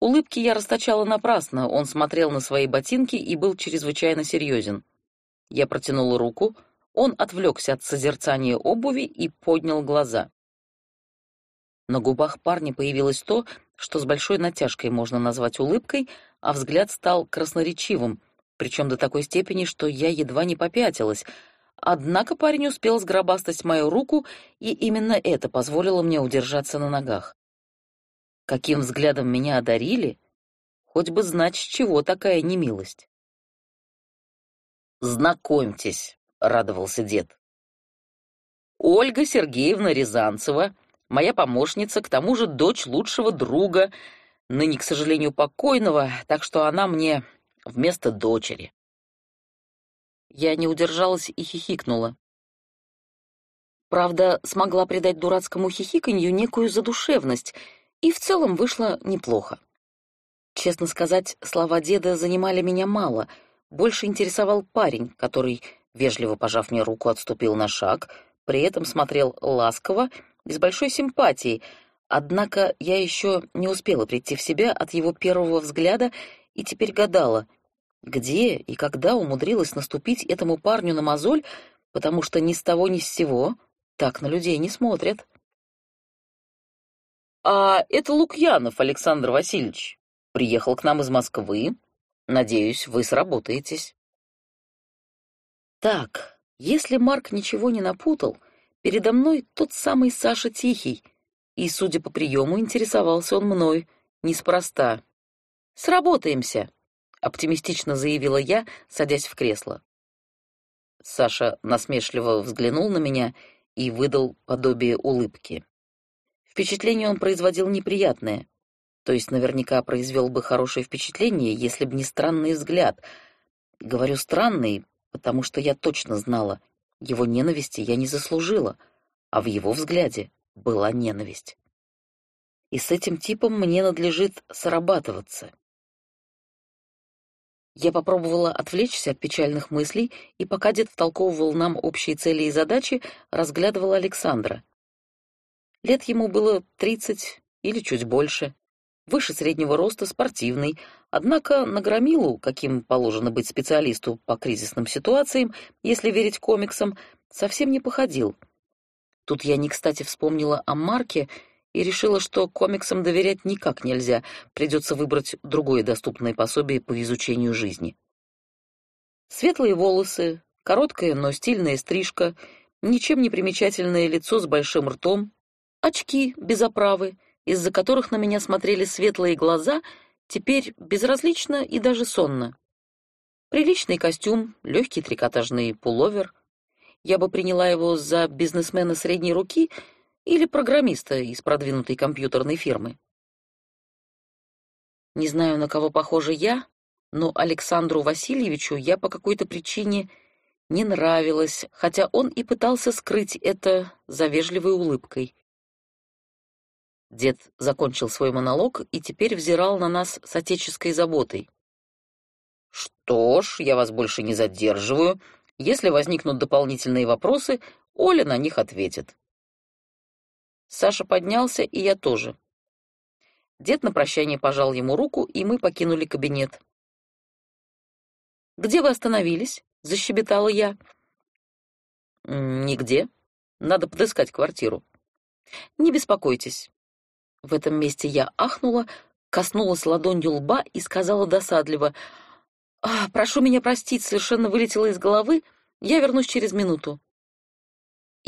[SPEAKER 1] Улыбки я расточала напрасно, он смотрел на свои ботинки и был чрезвычайно серьезен. Я протянула руку, он отвлекся от созерцания обуви и поднял глаза. На губах парня появилось то, что с большой натяжкой можно назвать улыбкой, а взгляд стал красноречивым, причем до такой степени, что я едва не попятилась. Однако парень успел сгробастать мою руку, и именно это позволило мне удержаться на ногах. Каким взглядом меня одарили, хоть бы знать, с чего такая немилость. «Знакомьтесь», — радовался дед. «Ольга Сергеевна Рязанцева, моя помощница, к тому же дочь лучшего друга, ныне, к сожалению, покойного, так что она мне вместо дочери». Я не удержалась и хихикнула. Правда, смогла придать дурацкому хихиканью некую задушевность — и в целом вышло неплохо. Честно сказать, слова деда занимали меня мало. Больше интересовал парень, который, вежливо пожав мне руку, отступил на шаг, при этом смотрел ласково и с большой симпатией. Однако я еще не успела прийти в себя от его первого взгляда и теперь гадала, Где и когда умудрилась наступить этому парню на мозоль, потому что ни с того ни с сего так на людей не смотрят. «А это Лукьянов Александр Васильевич. Приехал к нам из Москвы. Надеюсь, вы сработаетесь». Так, если Марк ничего не напутал, передо мной тот самый Саша Тихий, и, судя по приему, интересовался он мной неспроста. «Сработаемся», — оптимистично заявила я, садясь в кресло. Саша насмешливо взглянул на меня и выдал подобие улыбки. Впечатление он производил неприятное, то есть наверняка произвел бы хорошее впечатление, если бы не странный взгляд. Говорю «странный», потому что я точно знала, его ненависти я не заслужила, а в его взгляде была ненависть. И с этим типом мне надлежит срабатываться. Я попробовала отвлечься от печальных мыслей, и пока дед втолковывал нам общие цели и задачи, разглядывала Александра. Лет ему было тридцать или чуть больше, выше среднего роста, спортивный, однако на громилу, каким положено быть специалисту по кризисным ситуациям, если верить комиксам, совсем не походил. Тут я не кстати вспомнила о Марке и решила, что комиксам доверять никак нельзя, придется выбрать другое доступное пособие по изучению жизни. Светлые волосы, короткая, но стильная стрижка, ничем не примечательное лицо с большим ртом, очки без оправы, из-за которых на меня смотрели светлые глаза, теперь безразлично и даже сонно. Приличный костюм, легкий трикотажный пуловер. Я бы приняла его за бизнесмена средней руки — или программиста из продвинутой компьютерной фирмы. Не знаю, на кого похожа я, но Александру Васильевичу я по какой-то причине не нравилась, хотя он и пытался скрыть это за вежливой улыбкой. Дед закончил свой монолог и теперь взирал на нас с отеческой заботой. «Что ж, я вас больше не задерживаю. Если возникнут дополнительные вопросы, Оля на них ответит. Саша поднялся, и я тоже. Дед на прощание пожал ему руку, и мы покинули кабинет. «Где вы остановились?» — защебетала я. «Нигде. Надо подыскать квартиру». «Не беспокойтесь». В этом месте я ахнула, коснулась ладонью лба и сказала досадливо. «А, «Прошу меня простить, совершенно вылетело из головы. Я вернусь через минуту»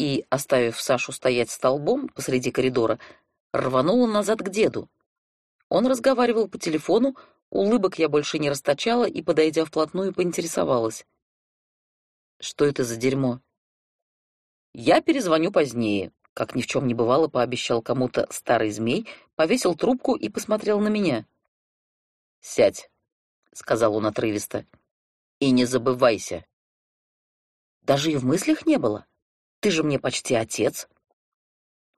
[SPEAKER 1] и, оставив Сашу стоять столбом посреди коридора, рванула назад к деду. Он разговаривал по телефону, улыбок я больше не расточала и, подойдя вплотную, поинтересовалась. «Что это за дерьмо?» «Я перезвоню позднее», — как ни в чем не бывало, пообещал кому-то старый змей, повесил трубку и посмотрел на меня. «Сядь», — сказал он отрывисто, — «и не забывайся». Даже и в мыслях не было. Ты же мне почти отец.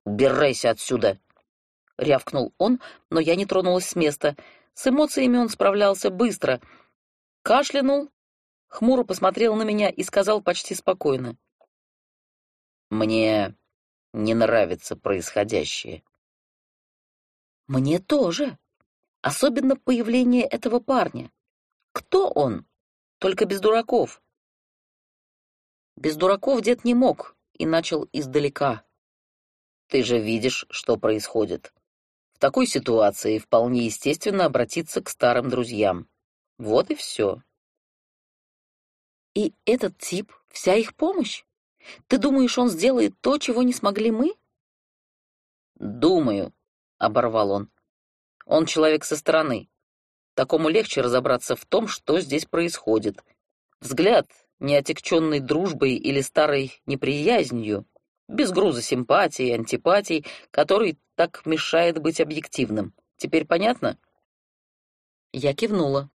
[SPEAKER 1] Убирайся отсюда, рявкнул он, но я не тронулась с места. С эмоциями он справлялся быстро. Кашлянул, хмуро посмотрел на меня и сказал почти спокойно: "Мне не нравится происходящее". Мне тоже. Особенно появление этого парня. Кто он? Только без дураков. Без дураков дед не мог, и начал издалека. «Ты же видишь, что происходит. В такой ситуации вполне естественно обратиться к старым друзьям. Вот и все». «И этот тип — вся их помощь? Ты думаешь, он сделает то, чего не смогли мы?» «Думаю», — оборвал он. «Он человек со стороны. Такому легче разобраться в том, что здесь происходит. Взгляд не отягченный дружбой или старой неприязнью, без груза симпатий и антипатий, который так мешает быть объективным. Теперь понятно? Я кивнула.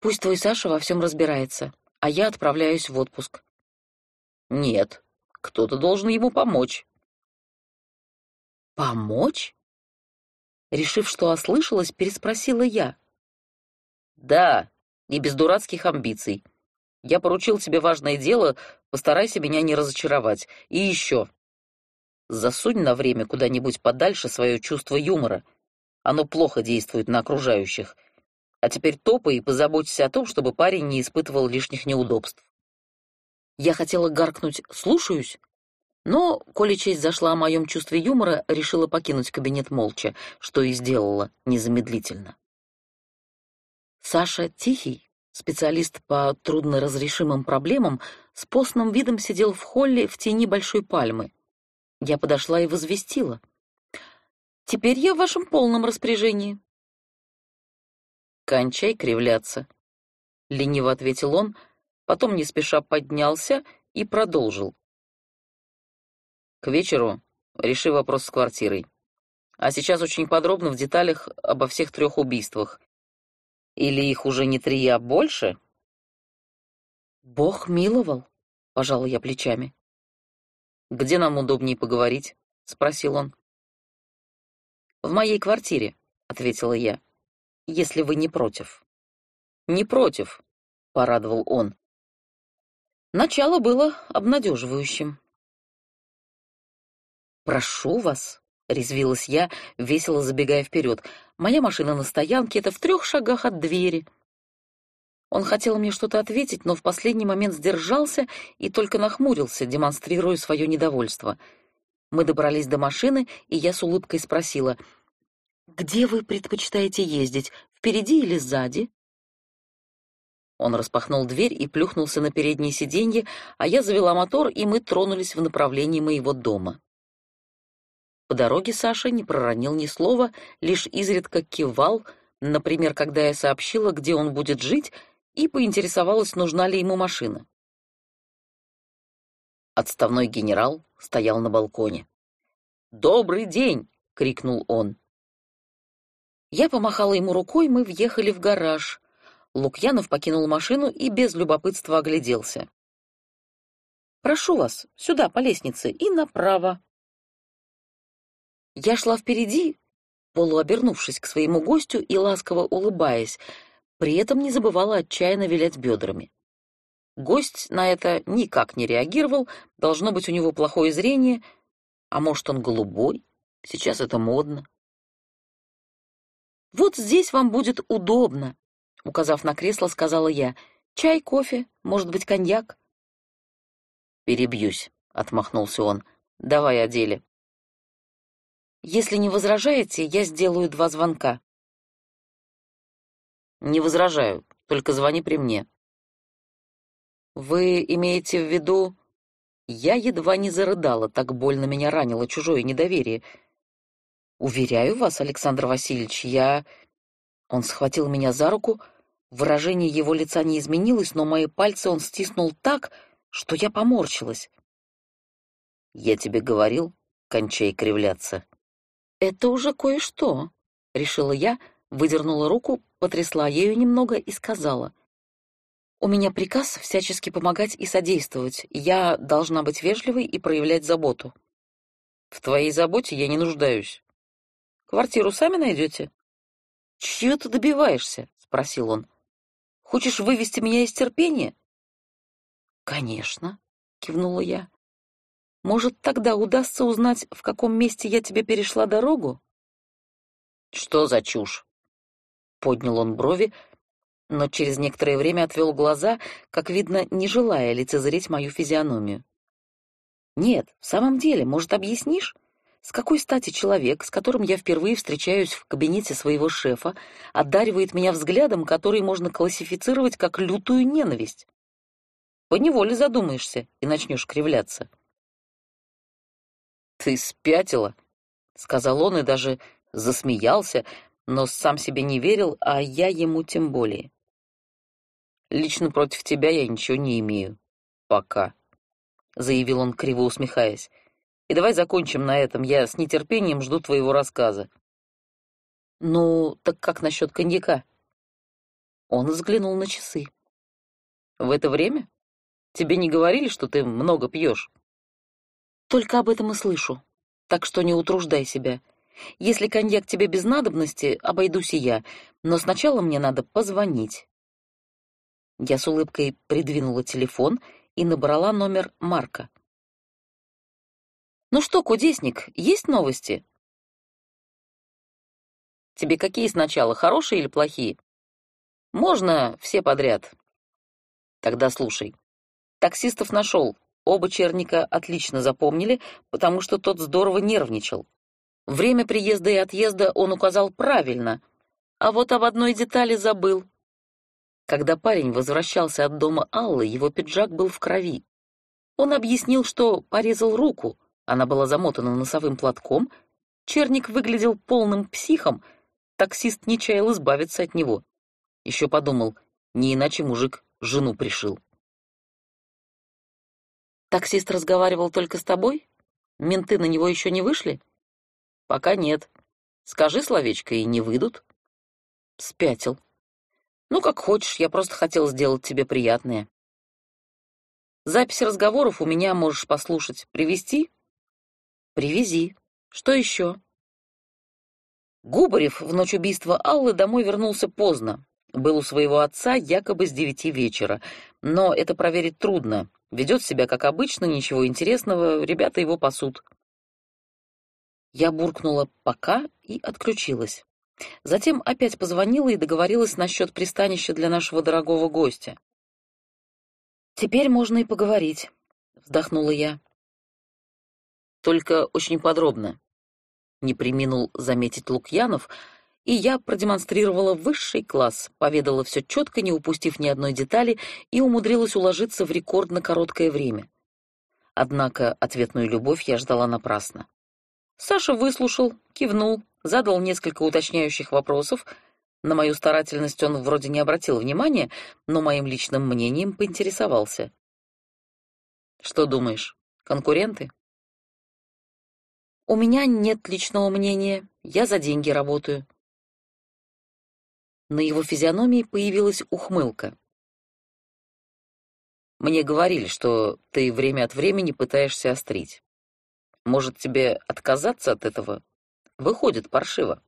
[SPEAKER 1] Пусть твой Саша во всем разбирается, а я отправляюсь в отпуск. Нет, кто-то должен ему помочь. Помочь? Решив, что ослышалась, переспросила я. Да, и без дурацких амбиций. Я поручил тебе важное дело, постарайся меня не разочаровать. И еще. Засунь на время куда-нибудь подальше свое чувство юмора. Оно плохо действует на окружающих. А теперь топай и позаботься о том, чтобы парень не испытывал лишних неудобств. Я хотела гаркнуть «слушаюсь», но, коли честь зашла о моем чувстве юмора, решила покинуть кабинет молча, что и сделала незамедлительно. Саша Тихий, специалист по трудноразрешимым проблемам, с постным видом сидел в холле в тени большой пальмы. Я подошла и возвестила. «Теперь я в вашем полном распоряжении». «Кончай кривляться», — лениво ответил он, потом не спеша поднялся и продолжил. «К вечеру реши вопрос с квартирой. А сейчас очень подробно в деталях обо всех трех убийствах. Или их уже не три, а больше?» «Бог миловал», — пожала я плечами. «Где нам удобнее поговорить?» — спросил он. «В моей квартире», — ответила я если вы не против». «Не против», — порадовал он. Начало было обнадеживающим. «Прошу вас», — резвилась я, весело забегая вперед. «Моя машина на стоянке, это в трех шагах от двери». Он хотел мне что-то ответить, но в последний момент сдержался и только нахмурился, демонстрируя свое недовольство. Мы добрались до машины, и я с улыбкой спросила — «Где вы предпочитаете ездить, впереди или сзади?» Он распахнул дверь и плюхнулся на переднее сиденье, а я завела мотор, и мы тронулись в направлении моего дома. По дороге Саша не проронил ни слова, лишь изредка кивал, например, когда я сообщила, где он будет жить, и поинтересовалась, нужна ли ему машина. Отставной генерал стоял на балконе. «Добрый день!» — крикнул он. Я помахала ему рукой, мы въехали в гараж. Лукьянов покинул машину и без любопытства огляделся. «Прошу вас, сюда, по лестнице, и направо». Я шла впереди, полуобернувшись к своему гостю и ласково улыбаясь, при этом не забывала отчаянно вилять бедрами. Гость на это никак не реагировал, должно быть, у него плохое зрение, а может, он голубой, сейчас это модно. «Вот здесь вам будет удобно», — указав на кресло, сказала я. «Чай, кофе, может быть, коньяк?» «Перебьюсь», — отмахнулся он. «Давай о деле». «Если не возражаете, я сделаю два звонка». «Не возражаю, только звони при мне». «Вы имеете в виду...» Я едва не зарыдала, так больно меня ранило чужое недоверие — «Уверяю вас, Александр Васильевич, я...» Он схватил меня за руку, выражение его лица не изменилось, но мои пальцы он стиснул так, что я поморщилась. «Я тебе говорил, кончай кривляться». «Это уже кое-что», — решила я, выдернула руку, потрясла ею немного и сказала. «У меня приказ всячески помогать и содействовать. Я должна быть вежливой и проявлять заботу». «В твоей заботе я не нуждаюсь», Квартиру сами найдете?» «Чего ты добиваешься?» — спросил он. «Хочешь вывести меня из терпения?» «Конечно», — кивнула я. «Может, тогда удастся узнать, в каком месте я тебе перешла дорогу?» «Что за чушь?» Поднял он брови, но через некоторое время отвел глаза, как видно, не желая лицезреть мою физиономию. «Нет, в самом деле, может, объяснишь?» С какой стати человек, с которым я впервые встречаюсь в кабинете своего шефа, одаривает меня взглядом, который можно классифицировать как лютую ненависть? Поневоле задумаешься и начнешь кривляться. «Ты спятила», — сказал он и даже засмеялся, но сам себе не верил, а я ему тем более. «Лично против тебя я ничего не имею. Пока», — заявил он, криво усмехаясь. И давай закончим на этом. Я с нетерпением жду твоего рассказа. Ну, так как насчет коньяка? Он взглянул на часы. В это время? Тебе не говорили, что ты много пьешь? Только об этом и слышу. Так что не утруждай себя. Если коньяк тебе без надобности, обойдусь и я. Но сначала мне надо позвонить. Я с улыбкой придвинула телефон и набрала номер Марка. Ну что, кудесник, есть новости? Тебе какие сначала, хорошие или плохие? Можно все подряд. Тогда слушай. Таксистов нашел. Оба черника отлично запомнили, потому что тот здорово нервничал. Время приезда и отъезда он указал правильно, а вот об одной детали забыл. Когда парень возвращался от дома Аллы, его пиджак был в крови. Он объяснил, что порезал руку, она была замотана носовым платком, черник выглядел полным психом, таксист не чаял избавиться от него. Еще подумал, не иначе мужик жену пришил. Таксист разговаривал только с тобой? Менты на него еще не вышли? Пока нет. Скажи словечко, и не выйдут. Спятил. Ну, как хочешь, я просто хотел сделать тебе приятное. Запись разговоров у меня можешь послушать. Привезти? Привези. Что еще? Губарев в ночь убийства Аллы домой вернулся поздно. Был у своего отца якобы с девяти вечера. Но это проверить трудно. Ведет себя как обычно, ничего интересного, ребята его пасут. Я буркнула «пока» и отключилась. Затем опять позвонила и договорилась насчет пристанища для нашего дорогого гостя. «Теперь можно и поговорить», — вздохнула я. «Только очень подробно», — не приминул заметить Лукьянов, и я продемонстрировала высший класс, поведала все четко, не упустив ни одной детали, и умудрилась уложиться в рекордно короткое время. Однако ответную любовь я ждала напрасно. Саша выслушал, кивнул, задал несколько уточняющих вопросов. На мою старательность он вроде не обратил внимания, но моим личным мнением поинтересовался. «Что думаешь, конкуренты?» «У меня нет личного мнения, я за деньги работаю». На его физиономии появилась ухмылка. «Мне говорили, что ты время от времени пытаешься острить. Может, тебе отказаться от этого? Выходит паршиво.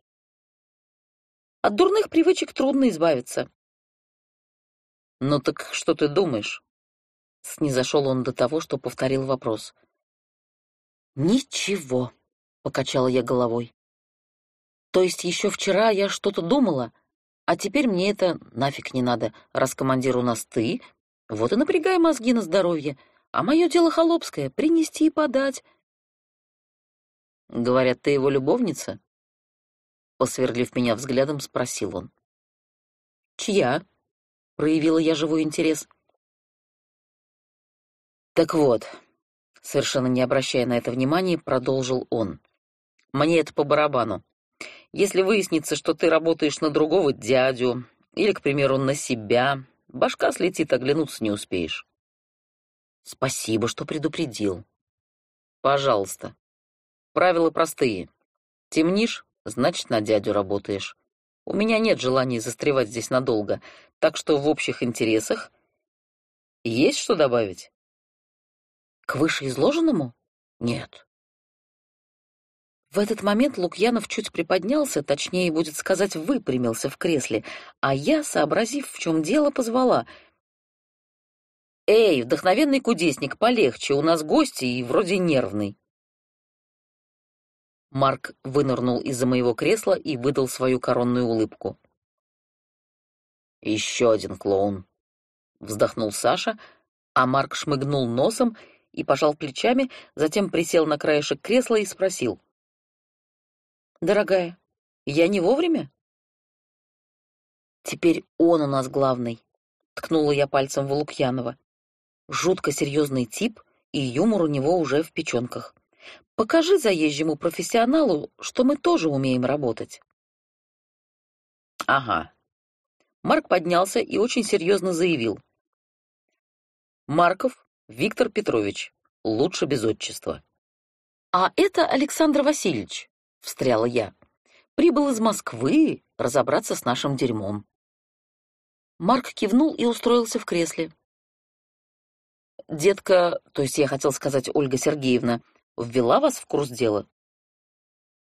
[SPEAKER 1] От дурных привычек трудно избавиться. Ну так что ты думаешь? Снизошел он до того, что повторил вопрос. Ничего, покачала я головой. То есть еще вчера я что-то думала, а теперь мне это нафиг не надо, раз командир у нас ты, вот и напрягай мозги на здоровье, а мое дело холопское — принести и подать, Говорят, ты его любовница? Посверлив меня взглядом, спросил он. Чья? Проявила я живой интерес. Так вот, совершенно не обращая на это внимания, продолжил он. Мне это по барабану. Если выяснится, что ты работаешь на другого дядю или, к примеру, на себя, башка слетит, оглянуться не успеешь. Спасибо, что предупредил. Пожалуйста. Правила простые. Темнишь, значит, на дядю работаешь. У меня нет желания застревать здесь надолго, так что в общих интересах есть что добавить? К вышеизложенному? Нет. В этот момент Лукьянов чуть приподнялся, точнее, будет сказать, выпрямился в кресле, а я, сообразив, в чем дело, позвала. «Эй, вдохновенный кудесник, полегче, у нас гости и вроде нервный». Марк вынырнул из-за моего кресла и выдал свою коронную улыбку. «Еще один клоун», — вздохнул Саша, а Марк шмыгнул носом и пожал плечами, затем присел на краешек кресла и спросил. «Дорогая, я не вовремя?» «Теперь он у нас главный», — ткнула я пальцем в Лукьянова. «Жутко серьезный тип, и юмор у него уже в печенках». Покажи заезжему профессионалу, что мы тоже умеем работать. Ага. Марк поднялся и очень серьезно заявил. Марков Виктор Петрович, лучше без отчества. А это Александр Васильевич, встряла я. Прибыл из Москвы разобраться с нашим дерьмом. Марк кивнул и устроился в кресле. Детка, то есть я хотел сказать Ольга Сергеевна, ввела вас в курс дела?»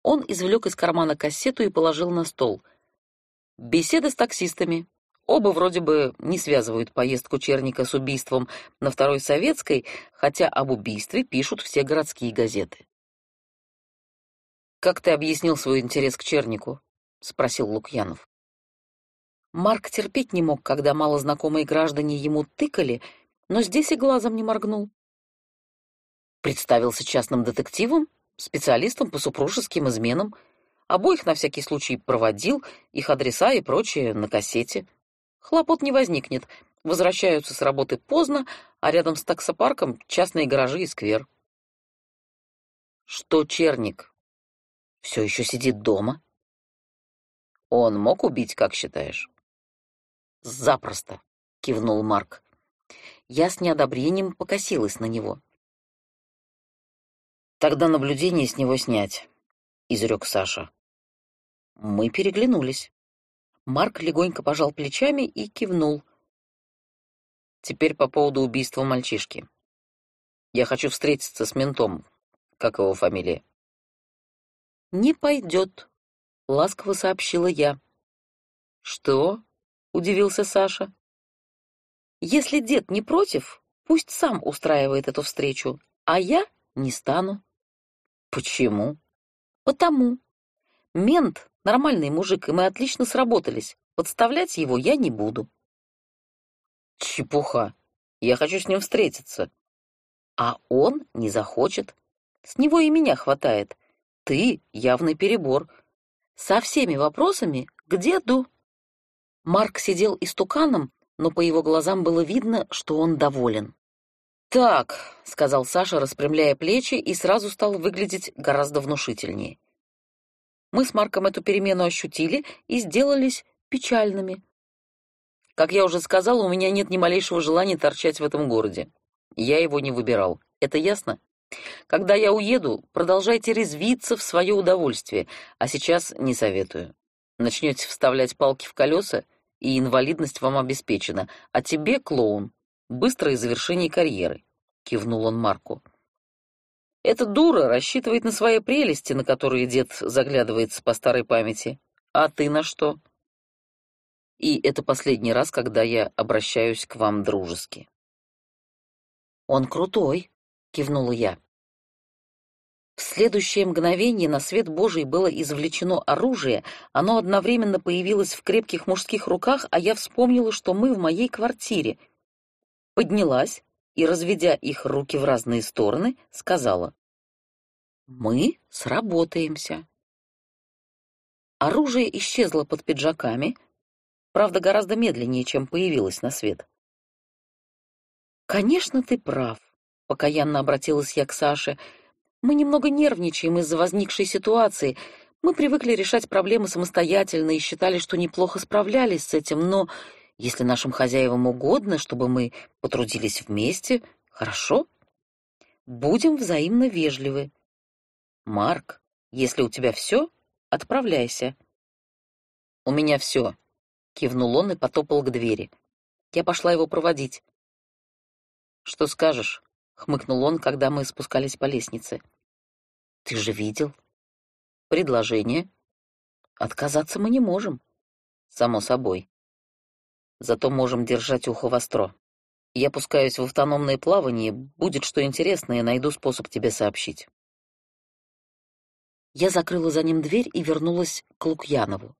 [SPEAKER 1] Он извлек из кармана кассету и положил на стол. «Беседа с таксистами. Оба вроде бы не связывают поездку Черника с убийством на Второй Советской, хотя об убийстве пишут все городские газеты». «Как ты объяснил свой интерес к Чернику?» — спросил Лукьянов. Марк терпеть не мог, когда малознакомые граждане ему тыкали, но здесь и глазом не моргнул. Представился частным детективом, специалистом по супружеским изменам, обоих на всякий случай проводил, их адреса и прочее на кассете. Хлопот не возникнет, возвращаются с работы поздно, а рядом с таксопарком частные гаражи и сквер. Что Черник? Все еще сидит дома? Он мог убить, как считаешь? Запросто, кивнул Марк. Я с неодобрением покосилась на него. Тогда наблюдение с него снять, изрек Саша. Мы переглянулись. Марк легонько пожал плечами и кивнул. Теперь по поводу убийства мальчишки. Я хочу встретиться с ментом. Как его фамилия? Не пойдет, ласково сообщила я. Что? удивился Саша. Если дед не против, пусть сам устраивает эту встречу, а я не стану. Почему? Потому. Мент — нормальный мужик, и мы отлично сработались. Подставлять его я не буду. Чепуха. Я хочу с ним встретиться. А он не захочет. С него и меня хватает. Ты — явный перебор. Со всеми вопросами к деду. Марк сидел истуканом, но по его глазам было видно, что он доволен. «Так», — сказал Саша, распрямляя плечи, и сразу стал выглядеть гораздо внушительнее. Мы с Марком эту перемену ощутили и сделались печальными. Как я уже сказал, у меня нет ни малейшего желания торчать в этом городе. Я его не выбирал. Это ясно? Когда я уеду, продолжайте резвиться в свое удовольствие, а сейчас не советую. Начнете вставлять палки в колеса, и инвалидность вам обеспечена, а тебе, клоун, быстрое завершение карьеры», — кивнул он Марку. «Эта дура рассчитывает на свои прелести, на которые дед заглядывается по старой памяти. А ты на что?» и это последний раз, когда я обращаюсь к вам дружески». «Он крутой», — кивнула я. В следующее мгновение на свет Божий было извлечено оружие, оно одновременно появилось в крепких мужских руках, а я вспомнила, что мы в моей квартире. Поднялась и, разведя их руки в разные стороны, сказала, «Мы сработаемся». Оружие исчезло под пиджаками, правда, гораздо медленнее, чем появилась на свет. «Конечно, ты прав», — покаянно обратилась я к Саше. «Мы немного нервничаем из-за возникшей ситуации. Мы привыкли решать проблемы самостоятельно и считали, что неплохо справлялись с этим, но если нашим хозяевам угодно, чтобы мы потрудились вместе, хорошо. Будем взаимно вежливы. Марк, если у тебя все, отправляйся». «У меня все», Кивнул он и потопал к двери. Я пошла его проводить. «Что скажешь?» — хмыкнул он, когда мы спускались по лестнице. «Ты же видел?» «Предложение?» «Отказаться мы не можем». «Само собой. Зато можем держать ухо востро. Я пускаюсь в автономное плавание, будет что интересное, найду способ тебе сообщить». Я закрыла за ним дверь и вернулась к Лукьянову.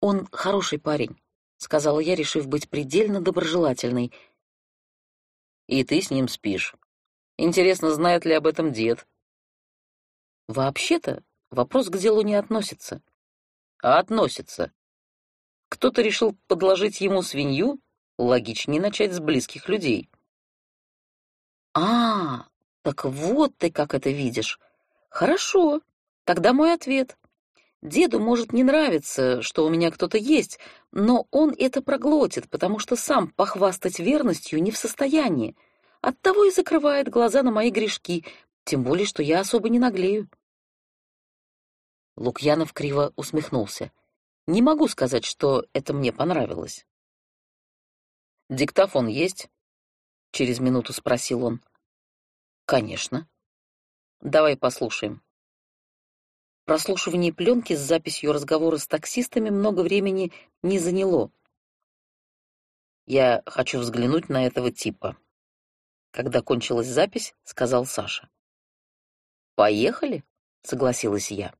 [SPEAKER 1] «Он хороший парень», — сказала я, решив быть предельно доброжелательной. «И ты с ним спишь. Интересно, знает ли об этом дед?» «Вообще-то вопрос к делу не относится». «А относится. Кто-то решил подложить ему свинью? Логичнее начать с близких людей». «А, так вот ты как это видишь. Хорошо, тогда мой ответ. Деду может не нравиться, что у меня кто-то есть, но он это проглотит, потому что сам похвастать верностью не в состоянии. Оттого и закрывает глаза на мои грешки, тем более, что я особо не наглею. Лукьянов криво усмехнулся. Не могу сказать, что это мне понравилось. «Диктофон есть?» — через минуту спросил он. «Конечно. Давай послушаем». Прослушивание пленки с записью разговора с таксистами много времени не заняло. «Я хочу взглянуть на этого типа». Когда кончилась запись, сказал Саша. «Поехали», — согласилась я.